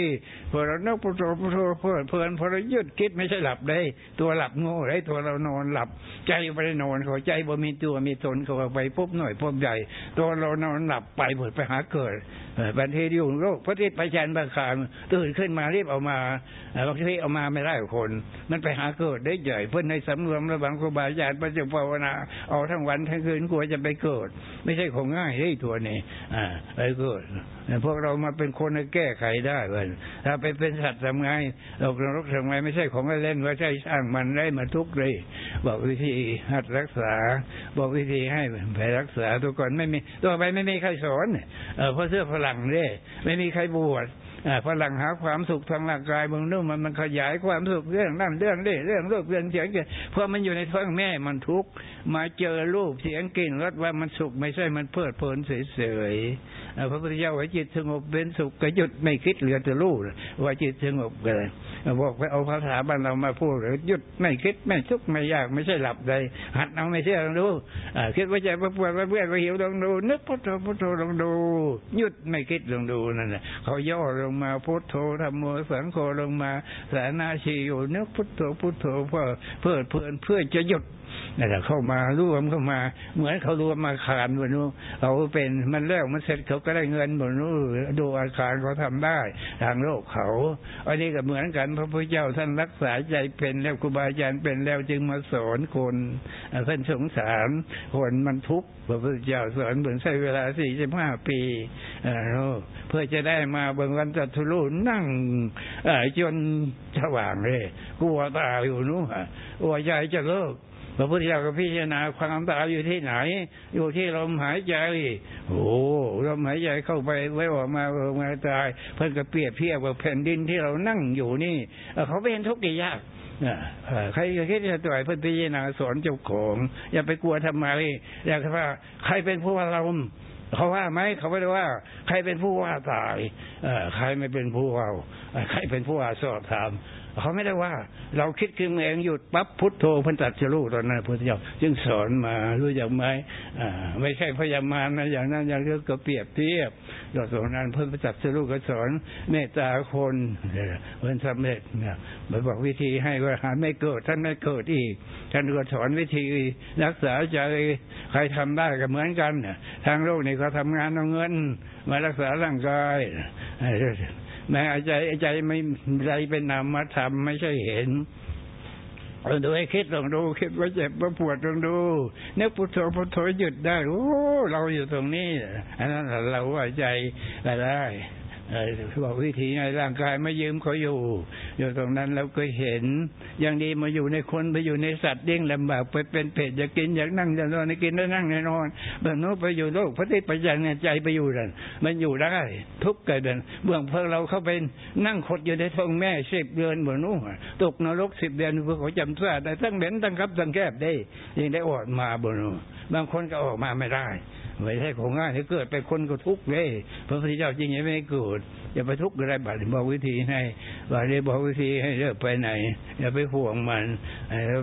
[SPEAKER 1] พอเรานกพุทโธพุทโธเพลินเพลินพอเรายุดคิดไม่ใช่หลับได้ ตัวหลับโง่ได้ตัวเรานอนหลับ ใจไปนอนเขาใจบ่มีตัวมีตนเขาไปพบหน่อยพบใหญ่ ตัวเรานอนหลับไปเผดไปหาเกิดบันเทดิวโรคพระทิศประชันบางคารตื่นขึ้นมารีบเอามาบางทีเอามาไม่ได้คน มันไปหาเกิดได้ใหญ่เพื่อนในสำรวมระบังครูบาอาจารย์ปัจจุบันนาเอาทั้งวันทั้งคืนกลัวจะไปเกิด ไม่ใช่ของง่ายได้ตัวนี้อ่ไปเกิดพวกเรามาเป็นคนแก้ไขได้เว้ยถ้าไปเป็นสัตว์ทำไงเรานรกทำไงไม่ใช่ของเล่นว่าใช่สร้างมันได้มาทุกเลย บอกวิธีหัดรักษา บอกวิธีให้ไปรักษาตัวก่อนไม่มีตัวไปไม่มีใครสอนเออเพราะเสื้อฝรั่งเนี่ยไม่มีใครบวช ฝรั่งหาความสุขทางร่างกายบางนู่นมันมันขยายความสุขเรื่องนั่นเรื่องนี้เรื่องรูปเรื่องเสียงเพราะมันอยู่ในท้องแม่มันทุกข์มาเจอรูปเสียงกลิ่นรสว่ามันสุขไม่ใช่มันเพลิดเพลินเฉยๆ พระพุทธเจ้าว่าจิตสงบเป็นสุขก็หยุดไม่คิดเหลือแต่รู้ว่าจิตสงบเลยบอกไปเอาภาษาบ้านเรามาพูดหยุดไม่คิดไม่ทุกข์ไม่ยากไม่ใช่หลับเลยหัดเอาไม่เชื่อลองดูคิดว่าใจปวดว่าเบื่อว่าหิวลองดู นึกพุทโธพุทโธลองดู หยุดไม่คิดลองดูนั่นแหละเขาย่อลงมาพุทโธธรรมโมสังโฆลงมาสานาชีอยู่นึกพุทโธพุทโธเพื่อเพื่อเพื่อเพื่อจะหยุด นั่นแหละเข้ามารวมเข้ามา เหมือนเขารวมมาคารบนนู้เขาเป็นมันแล้วมันเสร็จเขาก็ได้เงินบนนู้ดูอาคารเขาทำได้ทางโลกเขา อันนี้ก็เหมือนกัน พระพุทธเจ้าท่านรักษาใจเป็นแล้วครูบาอาจารย์เป็นแล้วจึงมาสอนคนท่านสงสารคนมันทุกข์พระพุทธเจ้าสอนเหมือนใช้เวลาสี่สิบห้าปีเพื่อจะได้มาเบิ่งวันจัตุรุนั่งจนสว่างเลยกลัวตาอยู่นู้นกลัวใจจะเลิก พระพุทธเจ้าก็พิจารณาความตายอยู่ที่ไหน อยู่ที่ลมหายใจโอ้ลมหายใจเข้าไปไว้ออกมาออกมาตายเพิ่นก็เปรียบเทียบกับแผ่นดินที่เรานั่งอยู่นี่เขาเป็นทุกข์ยากใครก็คิดจะต่อยเพื่อพิจารณาสอนเจ้าของ อย่าไปกลัวทำไมอยากว่า ใครเป็นผู้ว่าเราเขาว่าไหมเขาไม่ได้ว่า ใครเป็นผู้ว่าตายเอใครไม่เป็นผู้ว่าใครเป็นผู้ว่าสอบถาม เขาไม่ได้ว่า เราคิดขึ้นเองหยุดปั๊บพุทโธพันตัดจะรู้ตอนนั้นพุทธเจ้าจึงสอนมารู้อย่างไหมอ่าไม่ใช่พยามารนะอย่างนั้นอย่างเรื่องก็เปรียบเทียบเราสอนนั้นเพิ่นจัดจะรู้ก็สอนเมตตาคนเพิ่นสำเร็จเนี่ยบอกวิธีให้ว่าหาไม่เกิดท่านไม่เกิดอีก ท่านก็สอนวิธีรักษาใจใครทำได้ก็เหมือนกันทางโลกนี่เขาทำงานเอาเงิน มารักษาร่างกาย แม้ใจใจไม่ใจเป็นนามธรรมไม่ใช่เห็นดูให้คิดลองดูคิดว่าเจ็บว่าปวดลองดูนึกพุทโธพุทโธหยุดได้โอ้เราอยู่ตรงนี้อันนั้นเราว่าใจได้ บอกวิธีไงร่างกายไม่ยืมเขาอยู่ อยู่ตรงนั้นเราก็เห็น อย่างดีมาอยู่ในคนไปอยู่ในสัตว์เด้งลำบากไปเป็นเผ็ดอยากกินอยากนั่งอยากนอนกินแล้วนั่งนอนแบบนู้นไปอยู่โลกพระทิปยันเนี่ยใจไปอยู่นั่นมันอยู่ได้ ทุกข์เกิดเบื้องเพื่อเราเข้าไปนั่งขดอยู่ในท้องแม่สิบเดือนเหมือนนู้นตกนรกสิบเดือนเพื่อเขาจำซาได้ทั้งเหม็นทั้งครับทั้งแคบได้ยังได้ออกมาบนนู้นบางคนก็ออกมาไม่ได้ ไม่ใช่ของง่ายถ้าเกิดไปคนก็ทุกข์เลยพระพุทธเจ้าจริงยังไม่เกิดอย่าไปทุกข์อะไรบัดบอกวิธีให้บัดบอกวิธีให้เลิกไปไหน อย่าไปห่วงมัน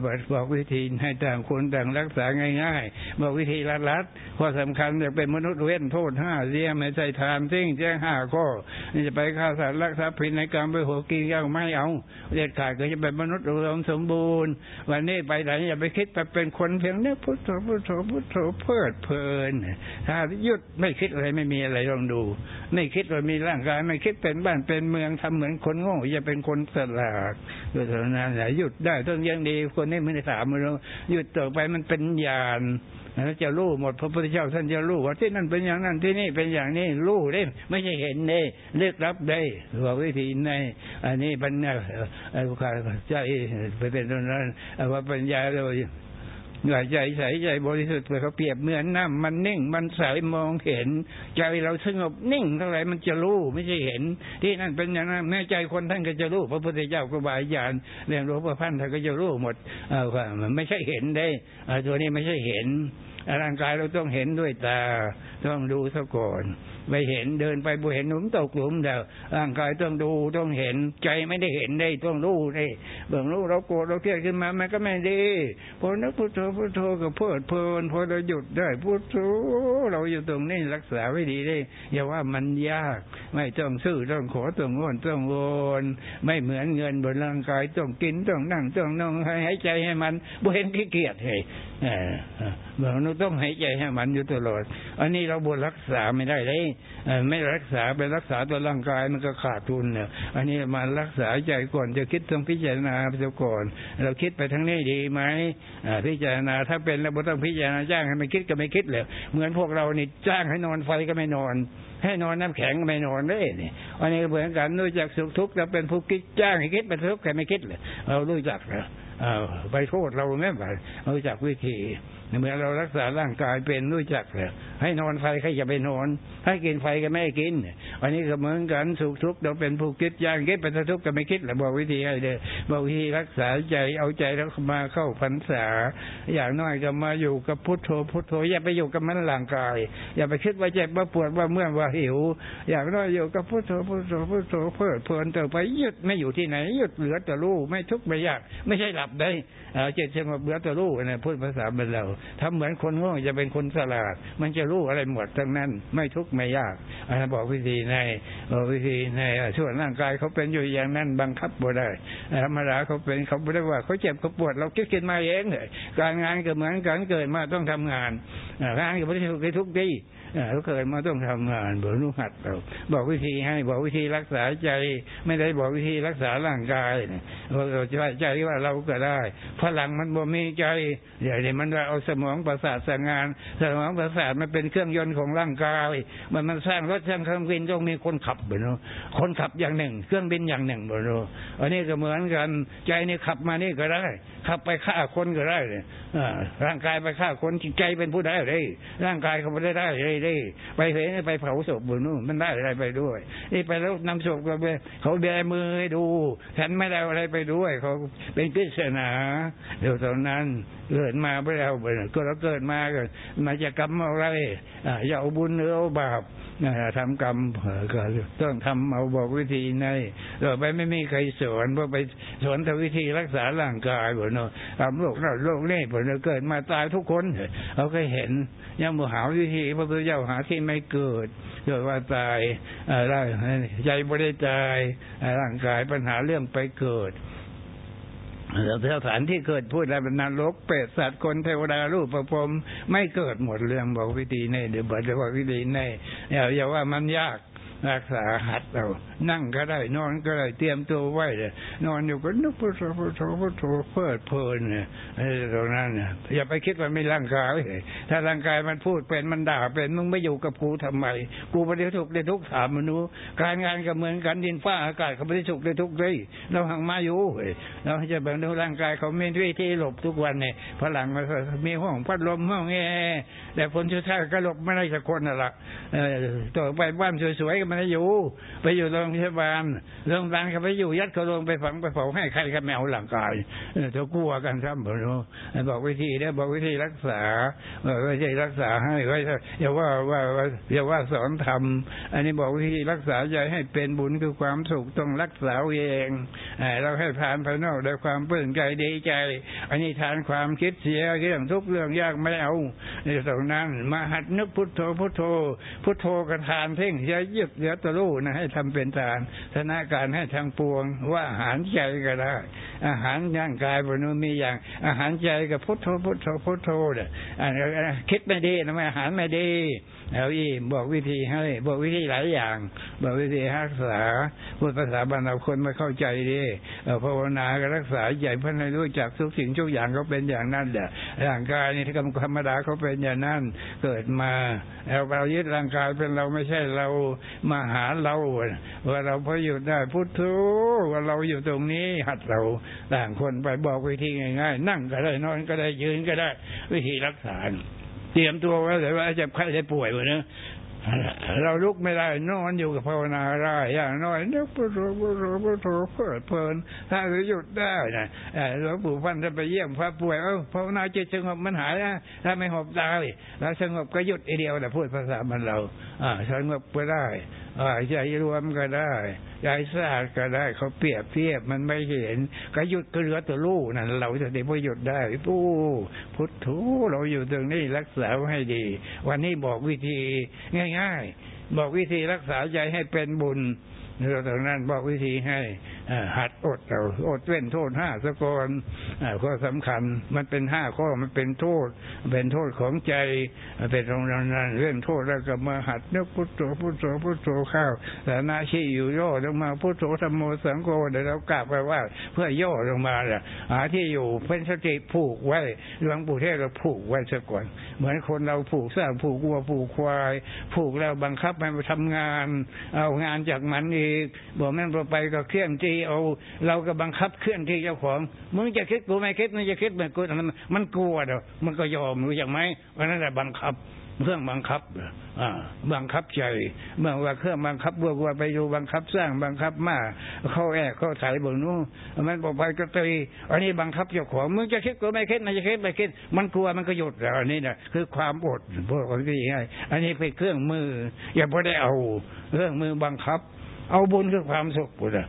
[SPEAKER 1] บัดบอกวิธีให้ต่างคนต่างรักษาง่ายๆ บอกวิธีรัดๆข้อสำคัญจะเป็นมนุษย์เว้นโทษห้าเสียไม่ใช่ทานทิ้งแจ้งห้าข้อนี่จะไปฆ่าสัตว์รักทรัพย์ผิดในการมไปหัวกินย่างไม่เอาเด็ดขาดก็จะเป็นมนุษย์รวมสมบูรณ์ วันนี้ไปไหนอย่าไปคิดไปเป็นคนเพียงเนี้ยพุทโธพุทโธพุทโธเพลิดเพลินถ้าหยุดไม่คิดอะไรไม่มีอะไรลองดู ไม่คิดว่ามีร่างกาย ไม่คิดเป็นบ้านเป็นเมืองทำเหมือนคนโง่จะเป็นคนสลาดด้วยเท่านั้นหละหยุดได้ต้องยังดีคนนี้ไม่ได้ถามเราหยุดต่อไปมันเป็นญาณแล้วจะรู้หมดพระพุทธเจ้าท่านจะรู้ว่าที่นั่นเป็นอย่างนั้นที่นี่เป็นอย่างนี้รู้ได้ไม่ใช่เห็นได้เลือกรับได้ว่าวิธีใน อันนี้ปัญญาใจไปเป็นตรงนั้นว่าปัญญาเรา หายใจใสใจบริสุทธิ์เขาเปรียบเหมือนน้ำมันนิ่ง มันใสมองเห็น ใจเราสงบนิ่งเท่าไหร่มันจะรู้ไม่ใช่เห็น ที่นั่นเป็นอย่างนั้นแม่ใจคนท่านก็จะรู้พระพุทธเจ้าก็บายญาณเรียนรู้พระพันธ์ท่านก็จะรู้หมดเออมันไม่ใช่เห็นได้ตัวนี้ไม่ใช่เห็นร่างกายเราต้องเห็นด้วยตา ต้องดูซะก่อนไปเห็นเดินไปบุเห็นหนุมตกหลุมเดียวร่างกายต้องดูต้องเห็นใจไม่ได้เห็นได้ต้องรู้ได้เบื้องรู้เราโกรธเราเครียดขึ้นมามันก็ไม่ดีพอนึกพุทโธพุทโธก็เพลิดเพลินพอเราหยุดได้พุทโธเราอยู่ตรงนี้รักษาไว้ดีได้ อย่าว่ามันยาก ไม่ต้องซื้อต้องขอต้องงอนต้องโอนไม่เหมือนเงินบนร่างกายต้องกินต้องนั่งต้องนอนให้หายใจให้มันบ่เห็นขี้เกียจเลยเมื่อเราต้องหายใจให้มันอยู่ตลอดอันนี้เราบวรักษาไม่ได้เลยไม่รักษาไปรักษาตัวร่างกายมันก็ขาดทุนเนี่ย อันนี้มารักษาใจก่อนจะคิดต้องพิจารณาไปก่อน เราคิดไปทั้งนี้ดีไหมพิจารณาถ้าเป็นแล้วต้องพิจารณาจ้างให้ไม่คิดก็ไม่คิดเลยเหมือนพวกเรานี่จ้างให้นอนไฟก็ไม่นอน ให้นอนน้ำแข็งก็ไม่นอนเลยนี่อันนี้เหมือนกันรู้จักสุขทุกข์เราเป็นผู้คิดจ้างให้คิดเป็นทุกข์แต่ไม่คิดเลยเรารู้จักเหรอไปโทษเราไม่ไปรู้จักวิธี เมื่อเรารักษาร่างกายเป็นรู้จักเลยให้นอนไฟใครจะไปนอน ให้กินไฟก็ไม่กิน อันนี้ก็เหมือนกันสุขทุกข์เราเป็นผู้คิดย่างคิดเป็นทุกข์ก็ไม่คิดแหละบอกวิธีให้เด้อบอกวิธีรักษาใจเอาใจแล้วมาเข้าพรรษา อย่างน้อยก็มาอยู่กับพุทโธพุทโธอย่าไปอยู่กับมันร่างกาย อย่าไปคิดว่าเจ็บว่าปวดว่าเมื่อยว่าหิว อย่างน้อยอยู่กับพุทโธพุทโธพุทโธเพื่อเพลินต่อไปหยุดไม่อยู่ที่ไหนหยุดเหลือแต่รู้ไม่ทุกข์ไม่ยาก ไม่ใช่หลับได้เจ็ดสงบเหลือแต่รู้นะพูดภาษาเป็นเราทำเหมือนคนง่วงจะเป็นคนสลาด มันจะรู้อะไรหมดทั้งนั้น ไม่ทุกข์ไม่ยากอันนั้นบอกวิธีในบอกวิธีในส่วนร่างกายเขาเป็นอยู่อย่างนั้นบังคับบ่ได้ธรรมดาเขาเป็นเขาไม่ได้ว่าเขาเจ็บเขาปวดเราคิดกินมาเองเลยการงานก็เหมือนกันเกิดมาต้องทำงานงานก็ไม่ได้ทุกข์ที่ เราเกิดมาต้องทำงานบอกนุหัดเราบอกวิธีให้บอกวิธีรักษาใจ ไม่ได้บอกวิธีรักษาร่างกายเราจะใจว่าเราก็ได้พลังมันบ่มีใจเดี๋ยวนี้มันว่าเอาสมองประสาทสั่งงาน สมองประสาทมันเป็นเครื่องยนต์ของร่างกาย มันมันสร้างรถสร้างเครื่องบินต้องมีคนขับบ่เนาะคนขับอย่างหนึ่ง เครื่องบินอย่างหนึ่งบ่เนาะอันนี้ก็เหมือนกัน ใจนี่ขับมานี่ก็ได้ ขับไปฆ่าคนก็ได้เลยร่างกายไปฆ่าคนใจเป็นผู้ได้เลยร่างกายเขาไม่ได้ได้เลยได้ไปเห็นไปเผาศพบนนู่นมันได้อะไรไปด้วยนี่ไปแล้วนำศพก็ไปเขาแบมือให้ดู ฉันไม่ได้อะไรไปด้วยเขาเป็นกิศนาเดี๋ยวตอนนั้นเกิดมาไปแล้วก็เราเกิดมาก็มาจะกรรมอะไรอย่าเอาบุญหรือเอาบาปทำกรรมก็ต้องทำเอาบอกวิธีในต่อไปไม่มีใครสอนเพราะไปสอนทวิธีรักษาร่างกายบ่เนาะทำโรคโรคนี่บ่เนาะเกิดมาตายทุกคน เขาเคยเห็นยังมือหาวิธีพระพุทธเจ้าหาที่ไม่เกิดเกิดว่าตายร่างใจไม่ได้ตายร่างกายปัญหาเรื่องไปเกิดสถานที่เกิดพูดอะไรเป็นนรกเปรตสัตว์คนเทวดารูปประพรมไม่เกิดหมดเรื่องบอกวิธีในเดี๋ยวบอกวิธีในอย่าว่ามันยาก รักษาหัดเรานั่งก็ได้ นอนก็ได้เตรียมตัวไว้เลยนอนอยู่ก็นึกพุทโธพุทโธพุทโธเพลิดเพลินเนี่ยตรงนั้นเนี่ยอย่าไปคิดว่าไม่ร่างกายเลยถ้าร่างกายมันพูดเป็นมันด่าเป็นมึงไม่อยู่กับกูทำไมกูไม่ได้ทุกข์ได้ทุกถามมนุษย์การงานก็เหมือนกันดินฟ้าอากาศเขาไม่ได้ทุกข์ได้ทุกเลยเราหังมาอยู่เราจะแบ่งดูร่างกายเขาไม่ด้ที่หลบทุกวันเนี่ยพลังมันมีห้องพัดลมห้องแอร์แต่คนชั่วช้าก็หลบไม่ได้สักคนน่ะละต่อไปบ้านสวยๆก็ไม่ได้อยู่ ไปอยู่โรงพยาบาลโรงพยาบาลเขาไปอยู่ยัดเขาลงไปฝังไปเผาให้ใครก็ไม่เอาหลังกายเธอกลัวกันครับบอกบอกวิธีได้บอกวิธีรักษาบอกวิธีรักษาให้ไว้อย่าว่าว่าอย่าว่าสอนทำอันนี้บอกวิธีรักษาใจให้เป็นบุญคือความสุขต้องรักษาเองเราให้ทานภายนอกด้วยความเปื้อนใจดีใจ อันนี้ทานความคิดเสียเรื่องทุกเรื่องยากไม่เอาในตรงนั้นมาหัดนึกพุทโธพุทโธพุทโธกระทานเพ่งเสียยึดยตะลู่นะให้ทำเป็นทานธนาการให้ทางปวง ว่าอาหารใจก็ได้ อาหารร่างกายบนนู้นมีอย่าง อาหารใจกับพุทโธพุทโธพุทโธเนี่ยคิดไม่ดีนะไมอาหารไม่ดีเอาอีบอกวิธีให้ บอกวิธีหลายอย่าง บอกวิธีรักษาพูดภาษาบรรดาคนไม่เข้าใจดีภาวนาก็รักษาใหญ่เพื่อให้รู้จักทุกสิ่งทุกอย่างเขาเป็นอย่างนั้นแหละร่างกายนี่ธรรมดาเขาเป็นอย่างนั้นเกิดมาเราเรายึดร่างกายเป็นเราไม่ใช่เรามาหาเรา ว่าเราพออยู่ได้พุทโธว่าเราอยู่ตรงนี้ หัดเราต่างคนไปบอกวิธีง่ายๆ นั่งก็ได้นอนก็ได้ยืนก็ได้ วิธีรักษาเตรียมตัวไว้เลยว่าจะใครจะป่วยวะเนะ เราลุกไม่ได้ นอนอยู่กับภาวนาได้อย่างน้อยนึกพุทโธพุทโธพุทโธเพิดเพลินถ้าจะหยุดได้นะหลวงปู่ฟันจะไปเยี่ยมพระป่วยเออภาวนาจิตสงบมันหายนะถ้าไม่หอบตายแล้วสงบก็หยุดไอเดียวแต่พูดภาษามันเราอ่าสงบก็ได้ ใจรวมก็ได้ใจสะอาดก็ได้เขาเปรียบเทียบมันไม่เห็นก็หยุดก็เหลือตัวลูกนั่นเราจะได้พอหยุดได้ปู้พุทธูเราอยู่ตรงนี้รักษาให้ดี วันนี้บอกวิธีง่าย ๆ บอกวิธีรักษาใจให้เป็นบุญ เราตรงนั้นบอกวิธีให้หัดอดเราอดเว้นโทษห้าสกอนข้อสำคัญมันเป็นห้าข้อมันเป็นโทษ เป็นโทษของใจเป็นตรงนั้นเรื่องโทษแล้วก็มาหัดนึกพุทโธพุทโธพุทโธข้าวแต่นาชีอยู่ย่อลงมาพุทโธธรรมโมสังโฆเดี๋ยวเรากลับไปว่า เพื่อย่อลงมาแหละหาที่อยู่เป็นสติผูกไว้หลวงปู่เทศเราผูกไว้ซะก่อน เหมือนคนเราผูกสร้างผูกวัวผูกควาย ผูกแล้วบังคับให้มาทำงาน เอางานจากมันเอีกบอกแม่นไปก็เครื่องที่เอา เราก็บังคับเคลื่อนที่เจ้าของมึงจะคิดกูไม่คิดมึงจะคิดเหมือนกูมันกลัวเด้อมันก็ยอมรู้อย่างไหมเพราะนั้นแหละบังคับเครื่องบังคับอ่าบังคับใจเมื่อว่าเครื่องบังคับบัววัวไปอยู่บังคับสร้างบังคับมาเข้าแอกเข้าถ่ายบนนู้นมันบอกไปก็ตีอันนี้บังคับเจ้าของมึงจะคิดกูไม่คิดมันจะคิดไม่คิด มันกลัวมันก็หยุดอันนี้นะคือความอดพวกคนที่ให้อันนี้เป็นเครื่องมือ อย่าพอได้เอาเครื่องมือบังคับ เอาบุญคือความสุขพุทธะ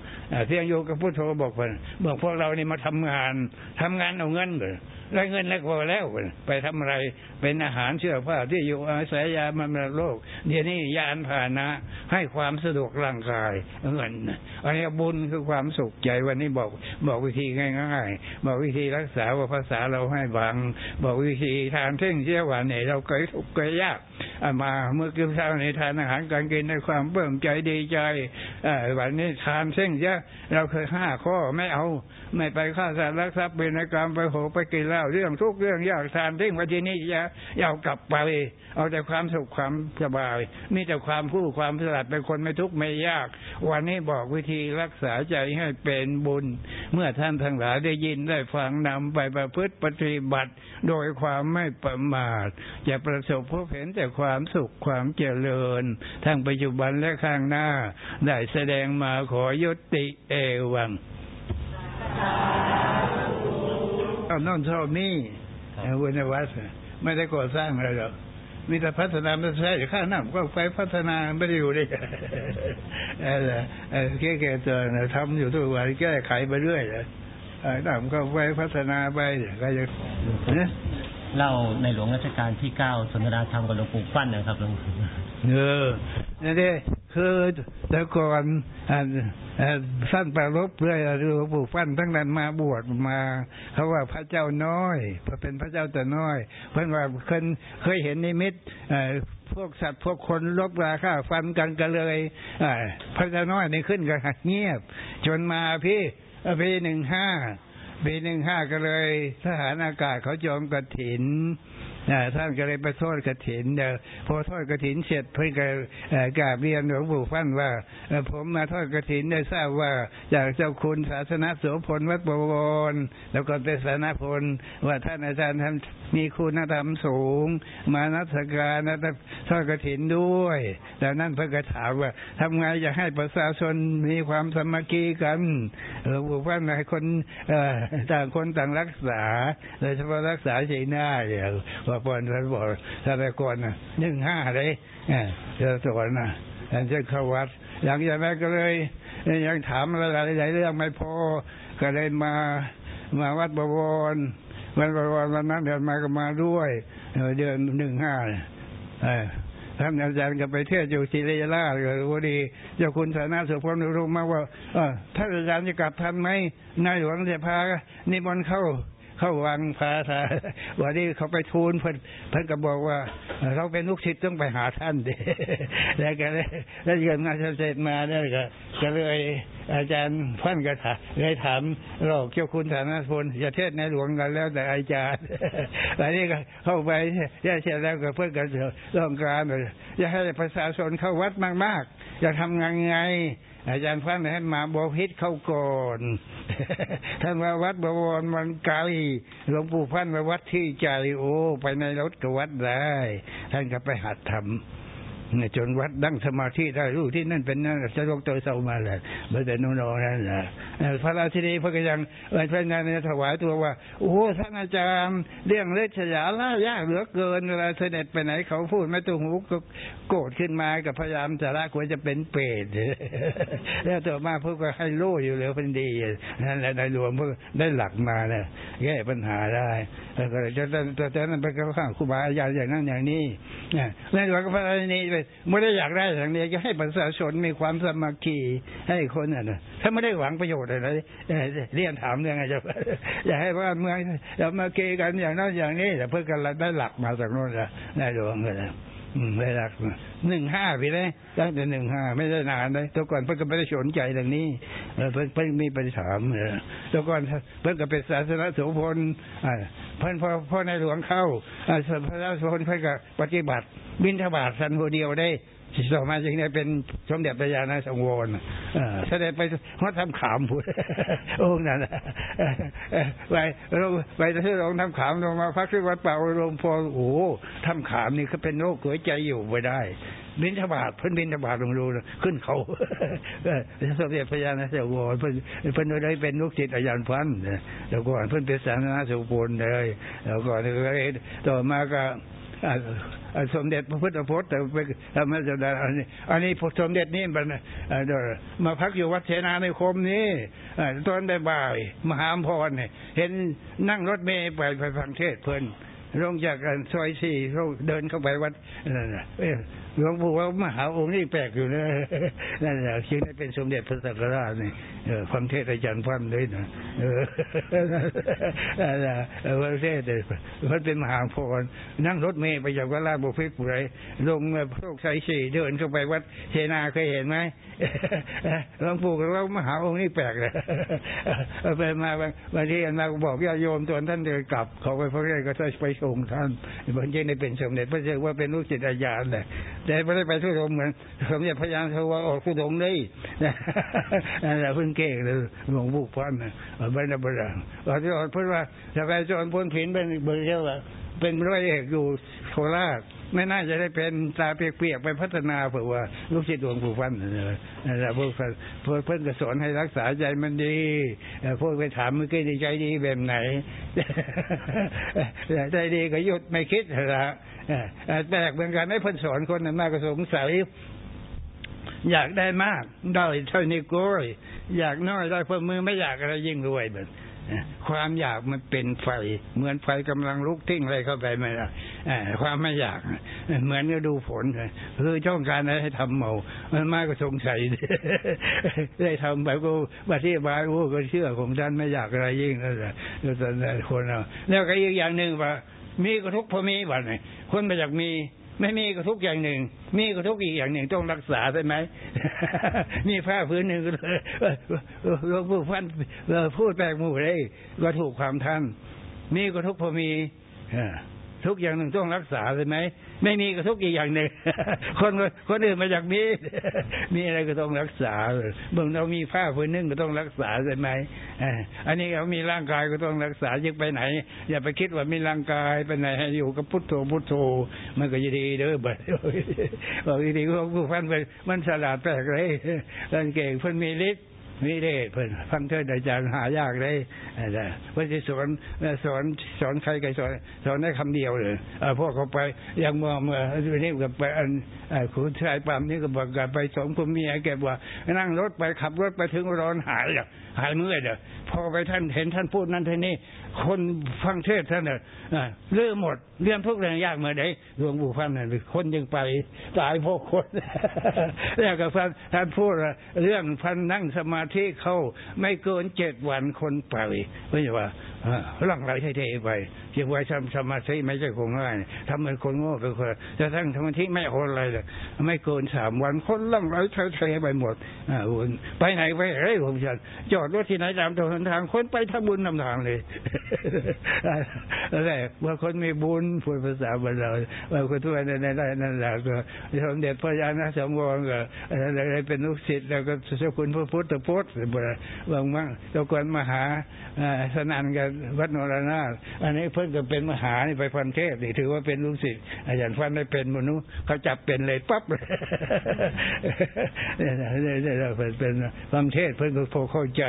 [SPEAKER 1] เที่ยงโยกับพุทโธบอกเพื่อนบอกพวกเรานี่มาทำงานทำงานเอาเงินเล ยได้เงินแล้วพอแล้วไปทำอะไรเป็นอาหารเชื่อผ้าที่อยู่อาศัยยามันโลก เดี๋ยวนี้ยานพานะ ให้ความสะดวกร่างกายเงินอันนี้บุญคือความสุขใจวันนี้บอกบอกวิธีง่ายๆบอกวิธีรักษาว่าภาษาเราให้บาง บอกวิธีทานเท่งเชี่ยวหวานเนี่ยเราเคยทุกข์เคยยากมาเมื่อกินข้าวในทานอาหารการกินในความเบิ่มใจดีใจวันนี้ทานเส้นเยอะเราเคยห้าข้อไม่เอา ไม่ไปฆ่าสัตว์รักทรัพย์เป็นในการไปโหไปกินเหล้าเรื่องทุกเรื่องยากทานทิ้งวันที่นี้จะยากลับไป เอาแต่ความสุขความสบาย มีแต่ความผู้ความสลัดเป็นคนไม่ทุกข์ไม่ยาก วันนี้บอกวิธีรักษาใจให้เป็นบุญ เมื่อท่านทั้งหลายได้ยินได้ฟังนำไปประพฤติปฏิบัติ โดยความไม่ประมาทจะประสบพบเห็นแต่ความสุขความเจริญ ทั้งปัจจุบันและข้างหน้า ได้แสดงมาขอยุติเอวังเอานอนชอบนี่วนวัดไม่ได้ก่อสร้างอะไรหรอกมีแต่พัฒนาไม่ใช่ข้าน้ำก็ไฟพัฒนาไม่ได้อยู่ได้อะไรแค่แก่ตัวทำอยู่ทุกวันแก้ไขไปเรื่อยเลยน้ำก็ไฟพัฒนาไปก็จะ
[SPEAKER 2] เล่าในหลวงรัชกาลที่เก้าสนทนาธรรมกับหลวงปู่ฟั่นนะครับหลวง
[SPEAKER 1] เออนี่ คือแต่ก่อนสั้นประลบเพื่อหลวงปู่ฟันทั้งนั้นมาบวชมาเขาว่าพระเจ้าน้อยพอเป็นพระเจ้าแต่น้อย เพื่อนว่าเคยเคยเห็นนิมิตพวกสัตว์พวกคนลบราค่าฟันกันก็เลยพระเจ้าน้อยนี่ขึ้นกันเงียบ จนมาพี่ปีหนึ่งห้าปีหนึ่งห้าก็เลยทหารอากาศเขาจอมกระถิน ท่านก็เลยไปทอดกระถินพอทอดกระถินเสร็จเพื่อนก็กราบเรียนหลวงปู่ฟั่นว่า ผมมาทอดกระถินได้ทราบว่าจากเจ้าคุณศาสนาโสพลวัดบวร แล้วก็เป็นสาสนาพลว่าท่านอาจารย์ท่านมีคุณธรรมสูง มานัสการนะทอดกระถินด้วยแต่นั้นเพื่อนก็ถามว่าทำไงจะให้ประชาชนมีความสมัคคีกันหลวงปู่ฟั่นให้คนต่างคนต่างรักษาโดยเฉพาะรักษาใจหน้าอย่างว่าปอนท่านบอกท่านก่อนหนึ่งห้าเลยจะสอนนะ ท่านจะเข้าวัด อย่างอย่างนั้นก็เลยยังถามอะไรหลายเรื่องไม่พอก็เลยมามาวัดบวรวันบวรวันนั้นเดินมาก็มาด้วยเดือนหนึ่งห้าท่านอาจารย์ก็ไปเที่ยวอยู่ศิริราชเลยพอดีเจ้าคุณสานาสุพรมรู้มาว่าท่านอาจารย์จะกลับทันไหมนายหลวงจะพานิมนต์เข้า เขาวังพาทาวันนี้เขาไปทูลเพิ่นเพิ่นก็บอกว่าเราเป็นลูกศิษย์ต้องไปหาท่านเด้แล้วก็แล้วเกิดงานเสร็จมาเนี่ยก็ก็เลยอาจารย์พันก็ถามเลยถามหลอกเจ้าคุณฐานะพลจะเทศในหลวงกันแล้วแต่อาจารย์อันนี้ก็เข้าไปแย่เสร็จแล้วก็เพื่อนกันต้องการจะให้ประชาชนเข้าวัดมากๆจะทำงานไงอาจารย์พันให้มาบอพิษเข้าก่อน ท่านมาวัดบวรมันไกลหลวงปู่พันมาวัดที่ใจโอ ไปในรถก็วัดได้ ท่านก็ไปหัดทำ จนวัดดั้งสมาธิได้รู้ที่นั่นเป็นนั่นจะยกตัวเสามาเลยเมื่อแต่โนนนั่นแหละพระราชินีพระกยังเออพระนานถวายตัวว่า โอ้ท่านอาจารย์เรื่องเลชยาล่ายากเหลือเกินเวลาเสด็จไปไหนเขาพูดไม่ตุ้หูก็โกรธขึ้นมากับพยายามจะละควรจะเป็นเปรตแล้วต่อมาพวกก็ให้โล่อยู่เหลือเป็นดีนั่นแหละในหลวงพวกได้หลักมาเนี่ยแก้ปัญหาได้แล้วก็จะจะจะนั้นไปเข้าข้างครูบาอาจารย์อย่างนั้นอย่างนี้ในหลวงก็พระราชินีไปไม่ได้อยากได้อย่างนี้จะให้ประชาชนมีความสมัครคีให้คนน่ะถ้าไม่ได้หวังประโยชน์อะไรเรียนถามเรื่องอะไรจะอยากให้ว่าเมืองเรามาเกกันอย่างนั้นอย่างนี้แต่เพื่อกันได้หลักมาจากโน้นนะในหลวงเลย ได้หลักหนึ่งห้าไปเลยตั้งแต่หนึ่งห้าไม่ได้นานเลยตัวก่อนเพื่อนก็ไม่ได้สนใจเรื่องนี้เพื่อนเพื่อนมีไปถามตัวก่อนเพื่อนก็เป็นศาสนาโสพลเพื่อนพอพอในหลวงเข้าพระราชพลเพื่อนก็ปฏิบัติบินทบาทสันโเดียวได้ ต่อมาจึงได้เป็นสมเด็จพระยาณสังวรแสดงไปหัวทำขามพูดองค์นั้นไปลงไปที่ลงทำขามลงมาพักที่วัดเป่าลงพอโอ้ทำขามนี่เขาเป็นโรคหัวใจอยู่ไม่ได้บินทบาทเพิ่นบินทบาทลงดูขึ้นเขาสมเด็จพระยาณสังวรเพิ่นเพิ่นได้เป็นลูกศิษย์อาจารย์พันแล้วก็เพิ่นเป็นสาธารณสุพลเลยแล้วก็ต่อมาก็ สมเด็จพระพุทธพจน์แต่ไม่จะได้อันนี้อันนี้สมเด็จนี่มันมาพักอยู่วัดเสนาในคมนี้ตอนบ่ายมหาพรเนี่ยเห็นนั่งรถเมย์ไปไปฟังเทศเพลินลงจากซอยสี่เขาเดินเข้าไปวัด หลวงปู่ว่ามหาองค์นี่แปลกอยู่นะนั่นแหละจึงได้เป็นสมเด็จพระสังฆราชนี่ฟังเทศอาจารย์พันด้วยนะเออนั่นแหละฟังเทศเลยมันเป็นมหาพรนั่งรถเมย์ไปจากวัดราชบุพิปุไรลงพวกชายสี่เดินเข้าไปวัดเทนาเคยเห็นไหมหลวงปู่เรามหาองค์นี่แปลกเลยไปมาบางทีมาบอกญาโยมตอนท่านเดินกลับเขาไปพระเรศก็ไปส่งท่านบางทีได้เป็นสมเด็จพระเจ้าว่าเป็นลูกศิษย์อาจารย์เลยแต่ไม่ได้ไปทุดงเหมือนสมเด็จพระยานทวาออกทุดงเลยนั่นแหละเพิ่งเก่งเลยหลวงปู่พันนะบรรดาบรรดาเราจะพูดว่าจะไปจนพ้นผินเป็นเบอร์เจ้าเป็นร้อยเอกอยู่โคราช ไม่น่าจะได้เป็นตาเปียกๆไปพัฒนาเผื่อว่าลูกศิษย์หลวงปู่ฟันนั่นแหละพวกพวกเพื่อนก็สอนให้รักษาใจมันดีพวกไปถามเมื่อกี้ใจดีแบบไหนใจดีก็หยุดไม่คิดละแปลกเหมือนกันให้เพิ่นสอนคนนั้นมากก็สงสัยอยากได้มากได้เท่านี้ก้อยอยากน้อยได้เพิ่มมือไม่อยากอะไรยิ่งรวยแบบ ความอยากมันเป็นไฟ เหมือนไฟกำลังลุกทิ้งอะไรเข้าไปไม่ได้ความไม่อยาก เหมือนกับดูฝนคือช่องการให้ทำเมา มันมากก็สงสัยได้ทำแบบก็บัที่บายโอ้ก็เชื่อของท่านไม่อยากอะไรยิ่งแล้วแต่คนเราแล้วก็อีกอย่างหนึ่งว่า มีก็ทุกพอมีบัดไหนคนมาจากมี ไม่มีก็ทุกอย่างหนึ่ง มีก็ทุกอีกอย่างหนึ่งต้องรักษาใช่ไหมมีผ้าพื้นหนึ่งหลวงปู่ฟันพูดแปลกหมู่เลยว่าถูกความท่านมีก็ทุกพอมี ทุกอย่างหนึ่งต้องรักษาใช่ไหมไม่มีก็ทุกอีกอย่างหนึ่งคนคนอื่นมาจากมีมีอะไรก็ต้องรักษาเบื้องเรามีผ้าพื้นนึงก็ต้องรักษาใช่ไหมอันนี้เขามีร่างกายก็ต้องรักษายึกไปไหน อย่าไปคิดว่ามีร่างกายไปไหนให้อยู่กับพุทโธพุทโธมันก็จะดีเด้อบัดบอกดีๆก็ผู้ฟันไปมันฉลาดแปลกเลยท่านเก่งเพิ่นมีฤทธิ์ นี่เด้เพื่อนฟังเทศอาจารย์หายากเลยเพื่อนจะสอนสอนสอนใครใครสอนสอนได้คำเดียวเลยพวกเขาไปยังเมื่อเมื่อนี่กับไปอันขุนชายปั๊มนี่ก็บอกกับไปสองคนเมียแกว่านั่งรถไปขับรถไปถึงร้อนหายอะหายเมื่อยเด้อพอไปท่านเห็นท่านพูดนั้นท่านนี่คนฟังเทศท่านเนี่ยเลื่อหมดเรื่องทุกเรื่องยากเมื่อใดหลวงปู่ฟังนั่นคนยังไปตายพวกคนแล้วก็ฟังท่านพูดเรื่องพันนั่งสมาธิเข้า ไม่เกินเจ็ดวันคนไปไม่ใช่ว่าร่างไรใช่เทไป เกี่ยวกับทำสมาธิไม่ใช่คงง่ายทำเหมือนคนโง่ไปคนจะทั้งสมาธิไม่โอนอะไรเลยไม่เกินสามวันคนร่างไรใช่เทไปหมดอ่าไปไหนไปเฮ้ยผมฉันจอดรถที่ไหนตามตัวทาง คนไปทำบุญนำทางเลยและเมื่อคนมีบุญพูดภาษาบ้านเราเมื่อคนทั่วในในนั่นแหละก็สมเด็จพระญาณสังวรก็อะไรเป็นลูกศิษย์แล้วก็เจ้าคุณพระพุทธพจน์บางมั่งตะกวนมหาสนันกับวัดนรนาอันนี้เพิ่นก็เป็นมหานี่ไปพันเทพนี่ถือว่าเป็นลูกศิษย์อาจารย์ฟันได้เป็นมนุษย์เขาจับเป็นเลยปั๊บเลยเนี่ยเป็นเป็นฟังเทศเพิ่นก็พอเข้าใจ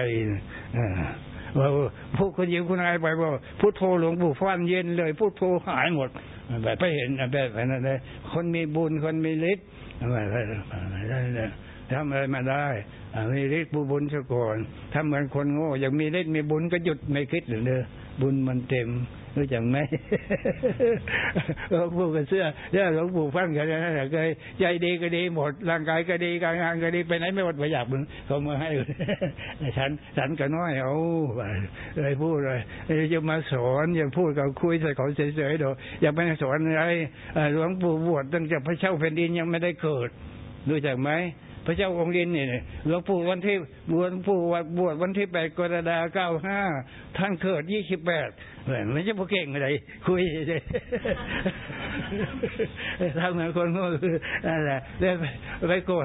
[SPEAKER 1] ว่าผู้คนยิงคุณนายไปว่าพุทโธหลวงปู่ฟันเย็นเลยพุทโธหายหมดแบบไปเห็นแบบนั้นเลยคนมีบุญคนมีฤทธิ์ทำอะไรมาได้มีฤทธิ์บุญซะก่อนถ้าเหมือนคนโง่ยังมีฤทธิ์มีบุญก็หยุดไม่คิดเลยบุญมันเต็ม รู้จักไหมหลวงปู่กับเสื้อเนี่ยหลวงปู่ฟังกันนั่นแหละเคยใจดีก็ดีหมดร่างกายก็ดีการงานก็ดีไปไหนไม่หมดไปอยากมึงเขามาให้ฉันฉันก็น้อยเอาเลยพูดเลยจะมาสอนอย่าพูดกับคุยใส่เขาเฉยๆเดี๋ยวอย่าไปสอนอะไรหลวงปู่บวชตั้งแต่พระเจ้าแผ่นดินยังไม่ได้เกิดรู้จักไหมพระเจ้าองค์ดินเนี่ยหลวงปู่วันที่บวชปู่บวชวันที่แปดกรกฎาเก้าห้าท่านเกิดยี่สิบแปด มือนไม่ใช่พวกเก่งอะไรคุยเลยทำเหมือนคนโง่คืออะไรแล้วไปโกรธ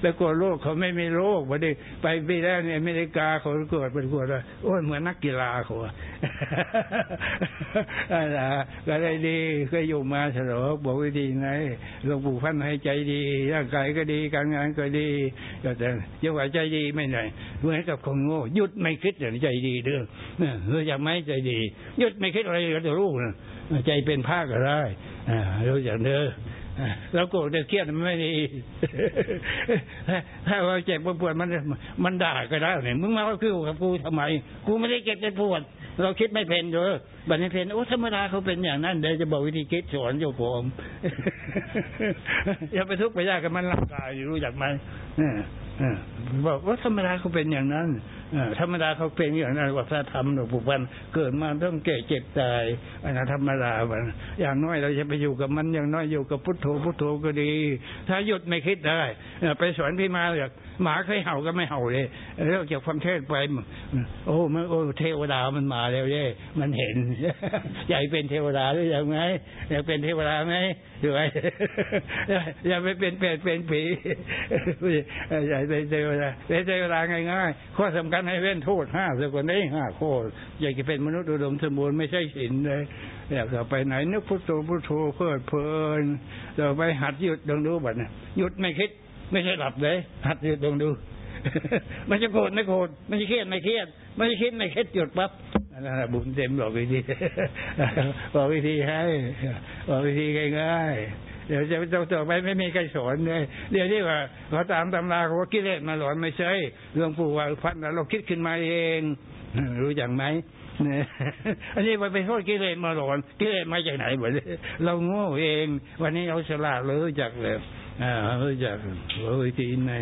[SPEAKER 1] ไปโกรธโลกเขาไม่มีโรควันนี้ไปปีแรกเนี่ยอเมริกาเขาโกรธเป็นโกรธว่าโอ้ยเหมือนนักกีฬาเขาอะไรก็ได้ดีก็อยู่มาฉลองบอกวิธีไงหลวงปู่พันให้ใจดีร่างกายก็ดีการงานก็ดีก็แต่ยังว่าใจดีไม่ไหนเหมือนกับคนโง่หยุดไม่คิดอย่างใจดีเด้อเนี่ยาจะไม่ใจดีหยุดไม่คิดอะไรก็จะรู้นะใจเป็นภาคก็ได้รู้อย่างเด้อแล้วโกรธเดือเครียดมันไม่ดีถ้าว่าเจ็บปวดมันมันด่าก็ได้เนี่ยมึงมาว่าคือกับกูทำไม กูไม่ได้เก็บจะปวด เราคิดไม่เป็นเด้อบัดนี้เป็นโอ้ธรรมดาเขาเป็นอย่างนั้นเดี๋ยวจะบอกวิธีคิดสอนโยผมอย่าไปทุกข์ไปยากกับมันร่างกายอยู่รู้จักไหม บอกว่าธรรมดาเขาเป็นอย่างนั้นธรรมดาเขาเป็นอย่างนั้นว่าพระธรรมหลวงปู่พันเกิดมาต้องแก่เจ็บตายอันนั้นธรรมดาวันอย่างน้อยเราจะไปอยู่กับมันอย่างน้อยอยู่กับพุทโธพุทโธก็ดี ถ้าหยุดไม่คิดได้ไปสอนพี่มาอยากหมาเคยเห่าก็ไม่เห่าเลยเรื่องจากความเทศไปโอ้มันโอ้เทวดามันมาแล้วเย่มันเห็นใหญ่เป็นเทวดาหรือยังไงอยากเป็นเทวดาไหม ด้วยอย่าไปเป็นเป็ดเป็นผีอย่าเป็นเทวดาเป็นเวดาง่ายๆข้อสำคัญให้เว้นโทษห้าสกุลได้ห้าข้ออยากจะเป็นมนุษย์อุดมสมบูรณ์ไม่ใช่หินเลยอยากจะไปไหนนึกพุทโธพุทโธเพื่อเพลินเราไปหัดหยุดดองดูบัดนะหยุดไม่คิด ไม่ใช่หลับเลย หัดหยุดดองดู ไม่ใช่โกรธไม่โกรธไม่ใช่เครียดไม่เครียดไม่ใช่คิดไม่คิดหยุดปั๊บนั่นแหละบุญเต็มบอกวิธีบอกวิธีให้บอกวิธีง่ายๆเดี๋ยวจะต่อไปไม่มีใครสอนเลยเดี๋ยวนี้ว่าเขาตามตำราเขาคิเลสมาหลอนไม่ใช่เรื่องปู่ว่าพันเราคิดขึ้นมาเอง รู้จักไหมเนี่ยอันนี้ไปไปโทษกิเลสมาหลอนกิเลสมาจากไหนหมดเราโง่เอง วันนี้เราฉลาดรู้จักเลย อ่ารู้จักรู้วิธีไหน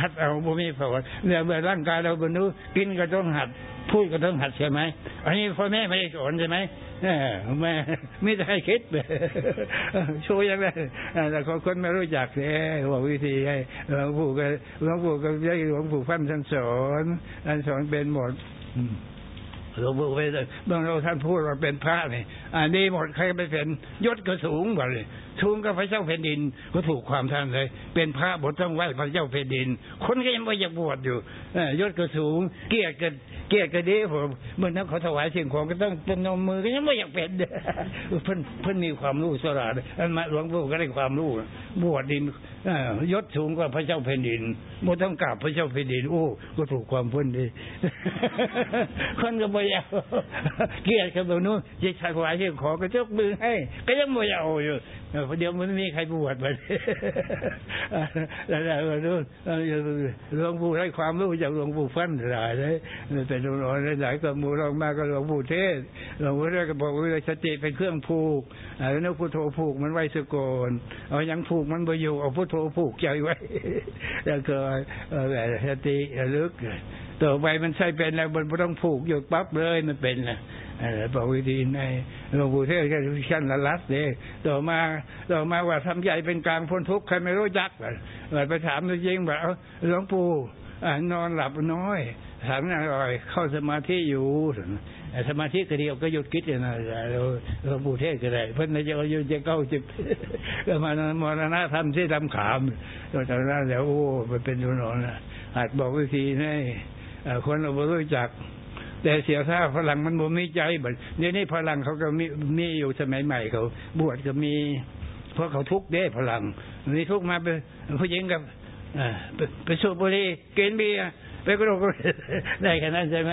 [SPEAKER 1] หัดเอาบ่มีผลเนี่ยเมื่อร่างกายเราบรรลุกินก็ต้องหัดพูดก็ต้องหัดใช่ไหมอันนี้พ่อแม่ไม่ได้สอนใช่ไหมแม่ไม่ได้คิดช่วยยังไงแต่คนไม่รู้จักเลยบอกวิธีให้หลวงปู่ก็หลวงปู่ก็ยัหลวงปู่ฟันท่านสอนท่านสอนเป็นหมดหลวงปู่ไปบางเราท่านพูดว่าเป็นพระนี่อันนี้หมดใครไปเป็นยศก็สูงกว่าเลย สูงกับพระเจ้าแผ่นดิน ก็ถูกความท่านเลย เป็นพระบทต้องไหวพระเจ้าแผ่นดิน คนก็ยังไม่อยากบวชอยู่ยศก็สูง เกียรติกันเกียรติกันดีผมเมื่อนั้นเขาถวายสิ่งของก็ต้องเป็นนมมือก็ยังไม่อยากเป็นเพิ่นเพิ่นมีความรู้สลาดอันมาหลวงปู่ก็ได้ความรู้บวชดินยศสูงกว่าพระเจ้าแผ่นดินบ่ต้องกราบพระเจ้าแผ่นดินโอ้ก็ถูกความเพิ่นดีคนก็ไม่อยากเกียรติกันแบบนู้นจะถวายสิ่งของก็ยกมือให้ ก็ยังไม่อยากอยู่เดี๋ยวมันไม่มีใครบวชมาแล้วแล้วนู่นหลวงปู่ให้ความรู้จากหลวงปู่ฟันหลายเลยแต่หลวงพ่หลายก็มูลองมากก็หลวงปู่เทศหลวงปู่เทศก็บอกว่าสติเป็นเครื่องผูกแล้วนึกพุทโธผูกมันไว้สกอนเอายังผูกมันไปอยู่เอาพุทโธผูกใจไว้แล้วก็แบบสติลึกต่อไปมันใช่เป็นแล้วมันไม่ต้องผูกหยุดปั๊บเลยมันเป็นนะ บอกวิธีในหลวงปู่เทศแค่ชั้นละลัดเลยต่อมาต่อมาว่าทำใหญ่เป็นกลางพ้นทุกข์ใครไม่รู้จักเลยไปถามจริงแบบหลวงปู่นอนหลับน้อยถามนั่อยเข้าสมาธิอยู่สมาธิก็เดียวก็หยุดคิดนะเราเราบูเทศก็ได้เพิ่นจะอายุจะเก้าสิบก็มามรณะธรรมที่ทำขามตอนนั้นแล้วโอ้มันเป็นอยู่นอนอาจบอกวิธีให้คนเราไม่รู้จัก แต่เสียท่าฝรั่งมันบ่มีใจบัดเดี๋ยวนี้ฝรั่งเขาก็มีมีอยู่สมัยใหม่เขาบวชก็มีเพราะเขาทุกข์เด้พลังนี่ทุกข์มาเป็นผู้หญิงกับไปสูบบุหรี่กินเบียร์ไปกระโดดได้แค่นั้นใช่ไหม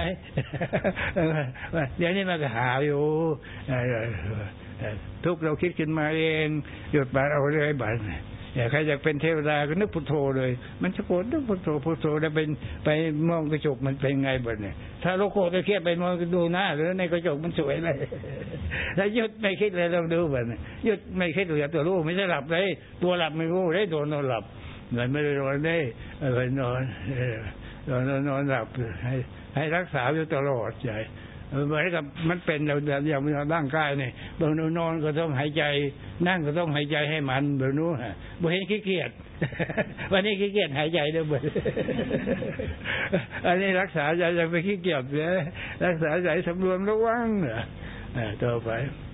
[SPEAKER 1] เดี๋ยวนี้มันก็หาอยู่ทุกเราคิดขึ้นมาเองหยุดบาดเอาเลยบาด อยากใครอยากเป็นเทวดาก็นึกพุทโธเลย มันสะกดนึกพุทโธพุทโธแล้วเป็นไปมองกระจกมันเป็นไงบ้างเนี่ยถ้าโลโก้จะเครียดไปมองดูหน้าหรือในกระจกมันสวยเลยถ้าหยุดไม่คิดเลยลองดูบ้างหยุดไม่คิดเหลือตัวรู้ไม่ใช่หลับเลย ตัวหลับไม่รู้ได้โดนนอนหลับเงินไม่ได้นอนได้ไปนอนนอนนอนหลับให้ให้รักษาอยู่ตลอดใจ เหมือนกับมันเป็นเราอย่างเราร่างกายเนี่ยบางนอนก็ต้องหายใจ นั่งก็ต้องหายใจให้มันแบบนู้นฮะบ่เห็นขี้เกียจวันนี้ขี้เกียจหายใจเด้อบ่อันนี้รักษาใจยังไปขี้เกียจเลยรักษาใจสำรวมระวังต่อไป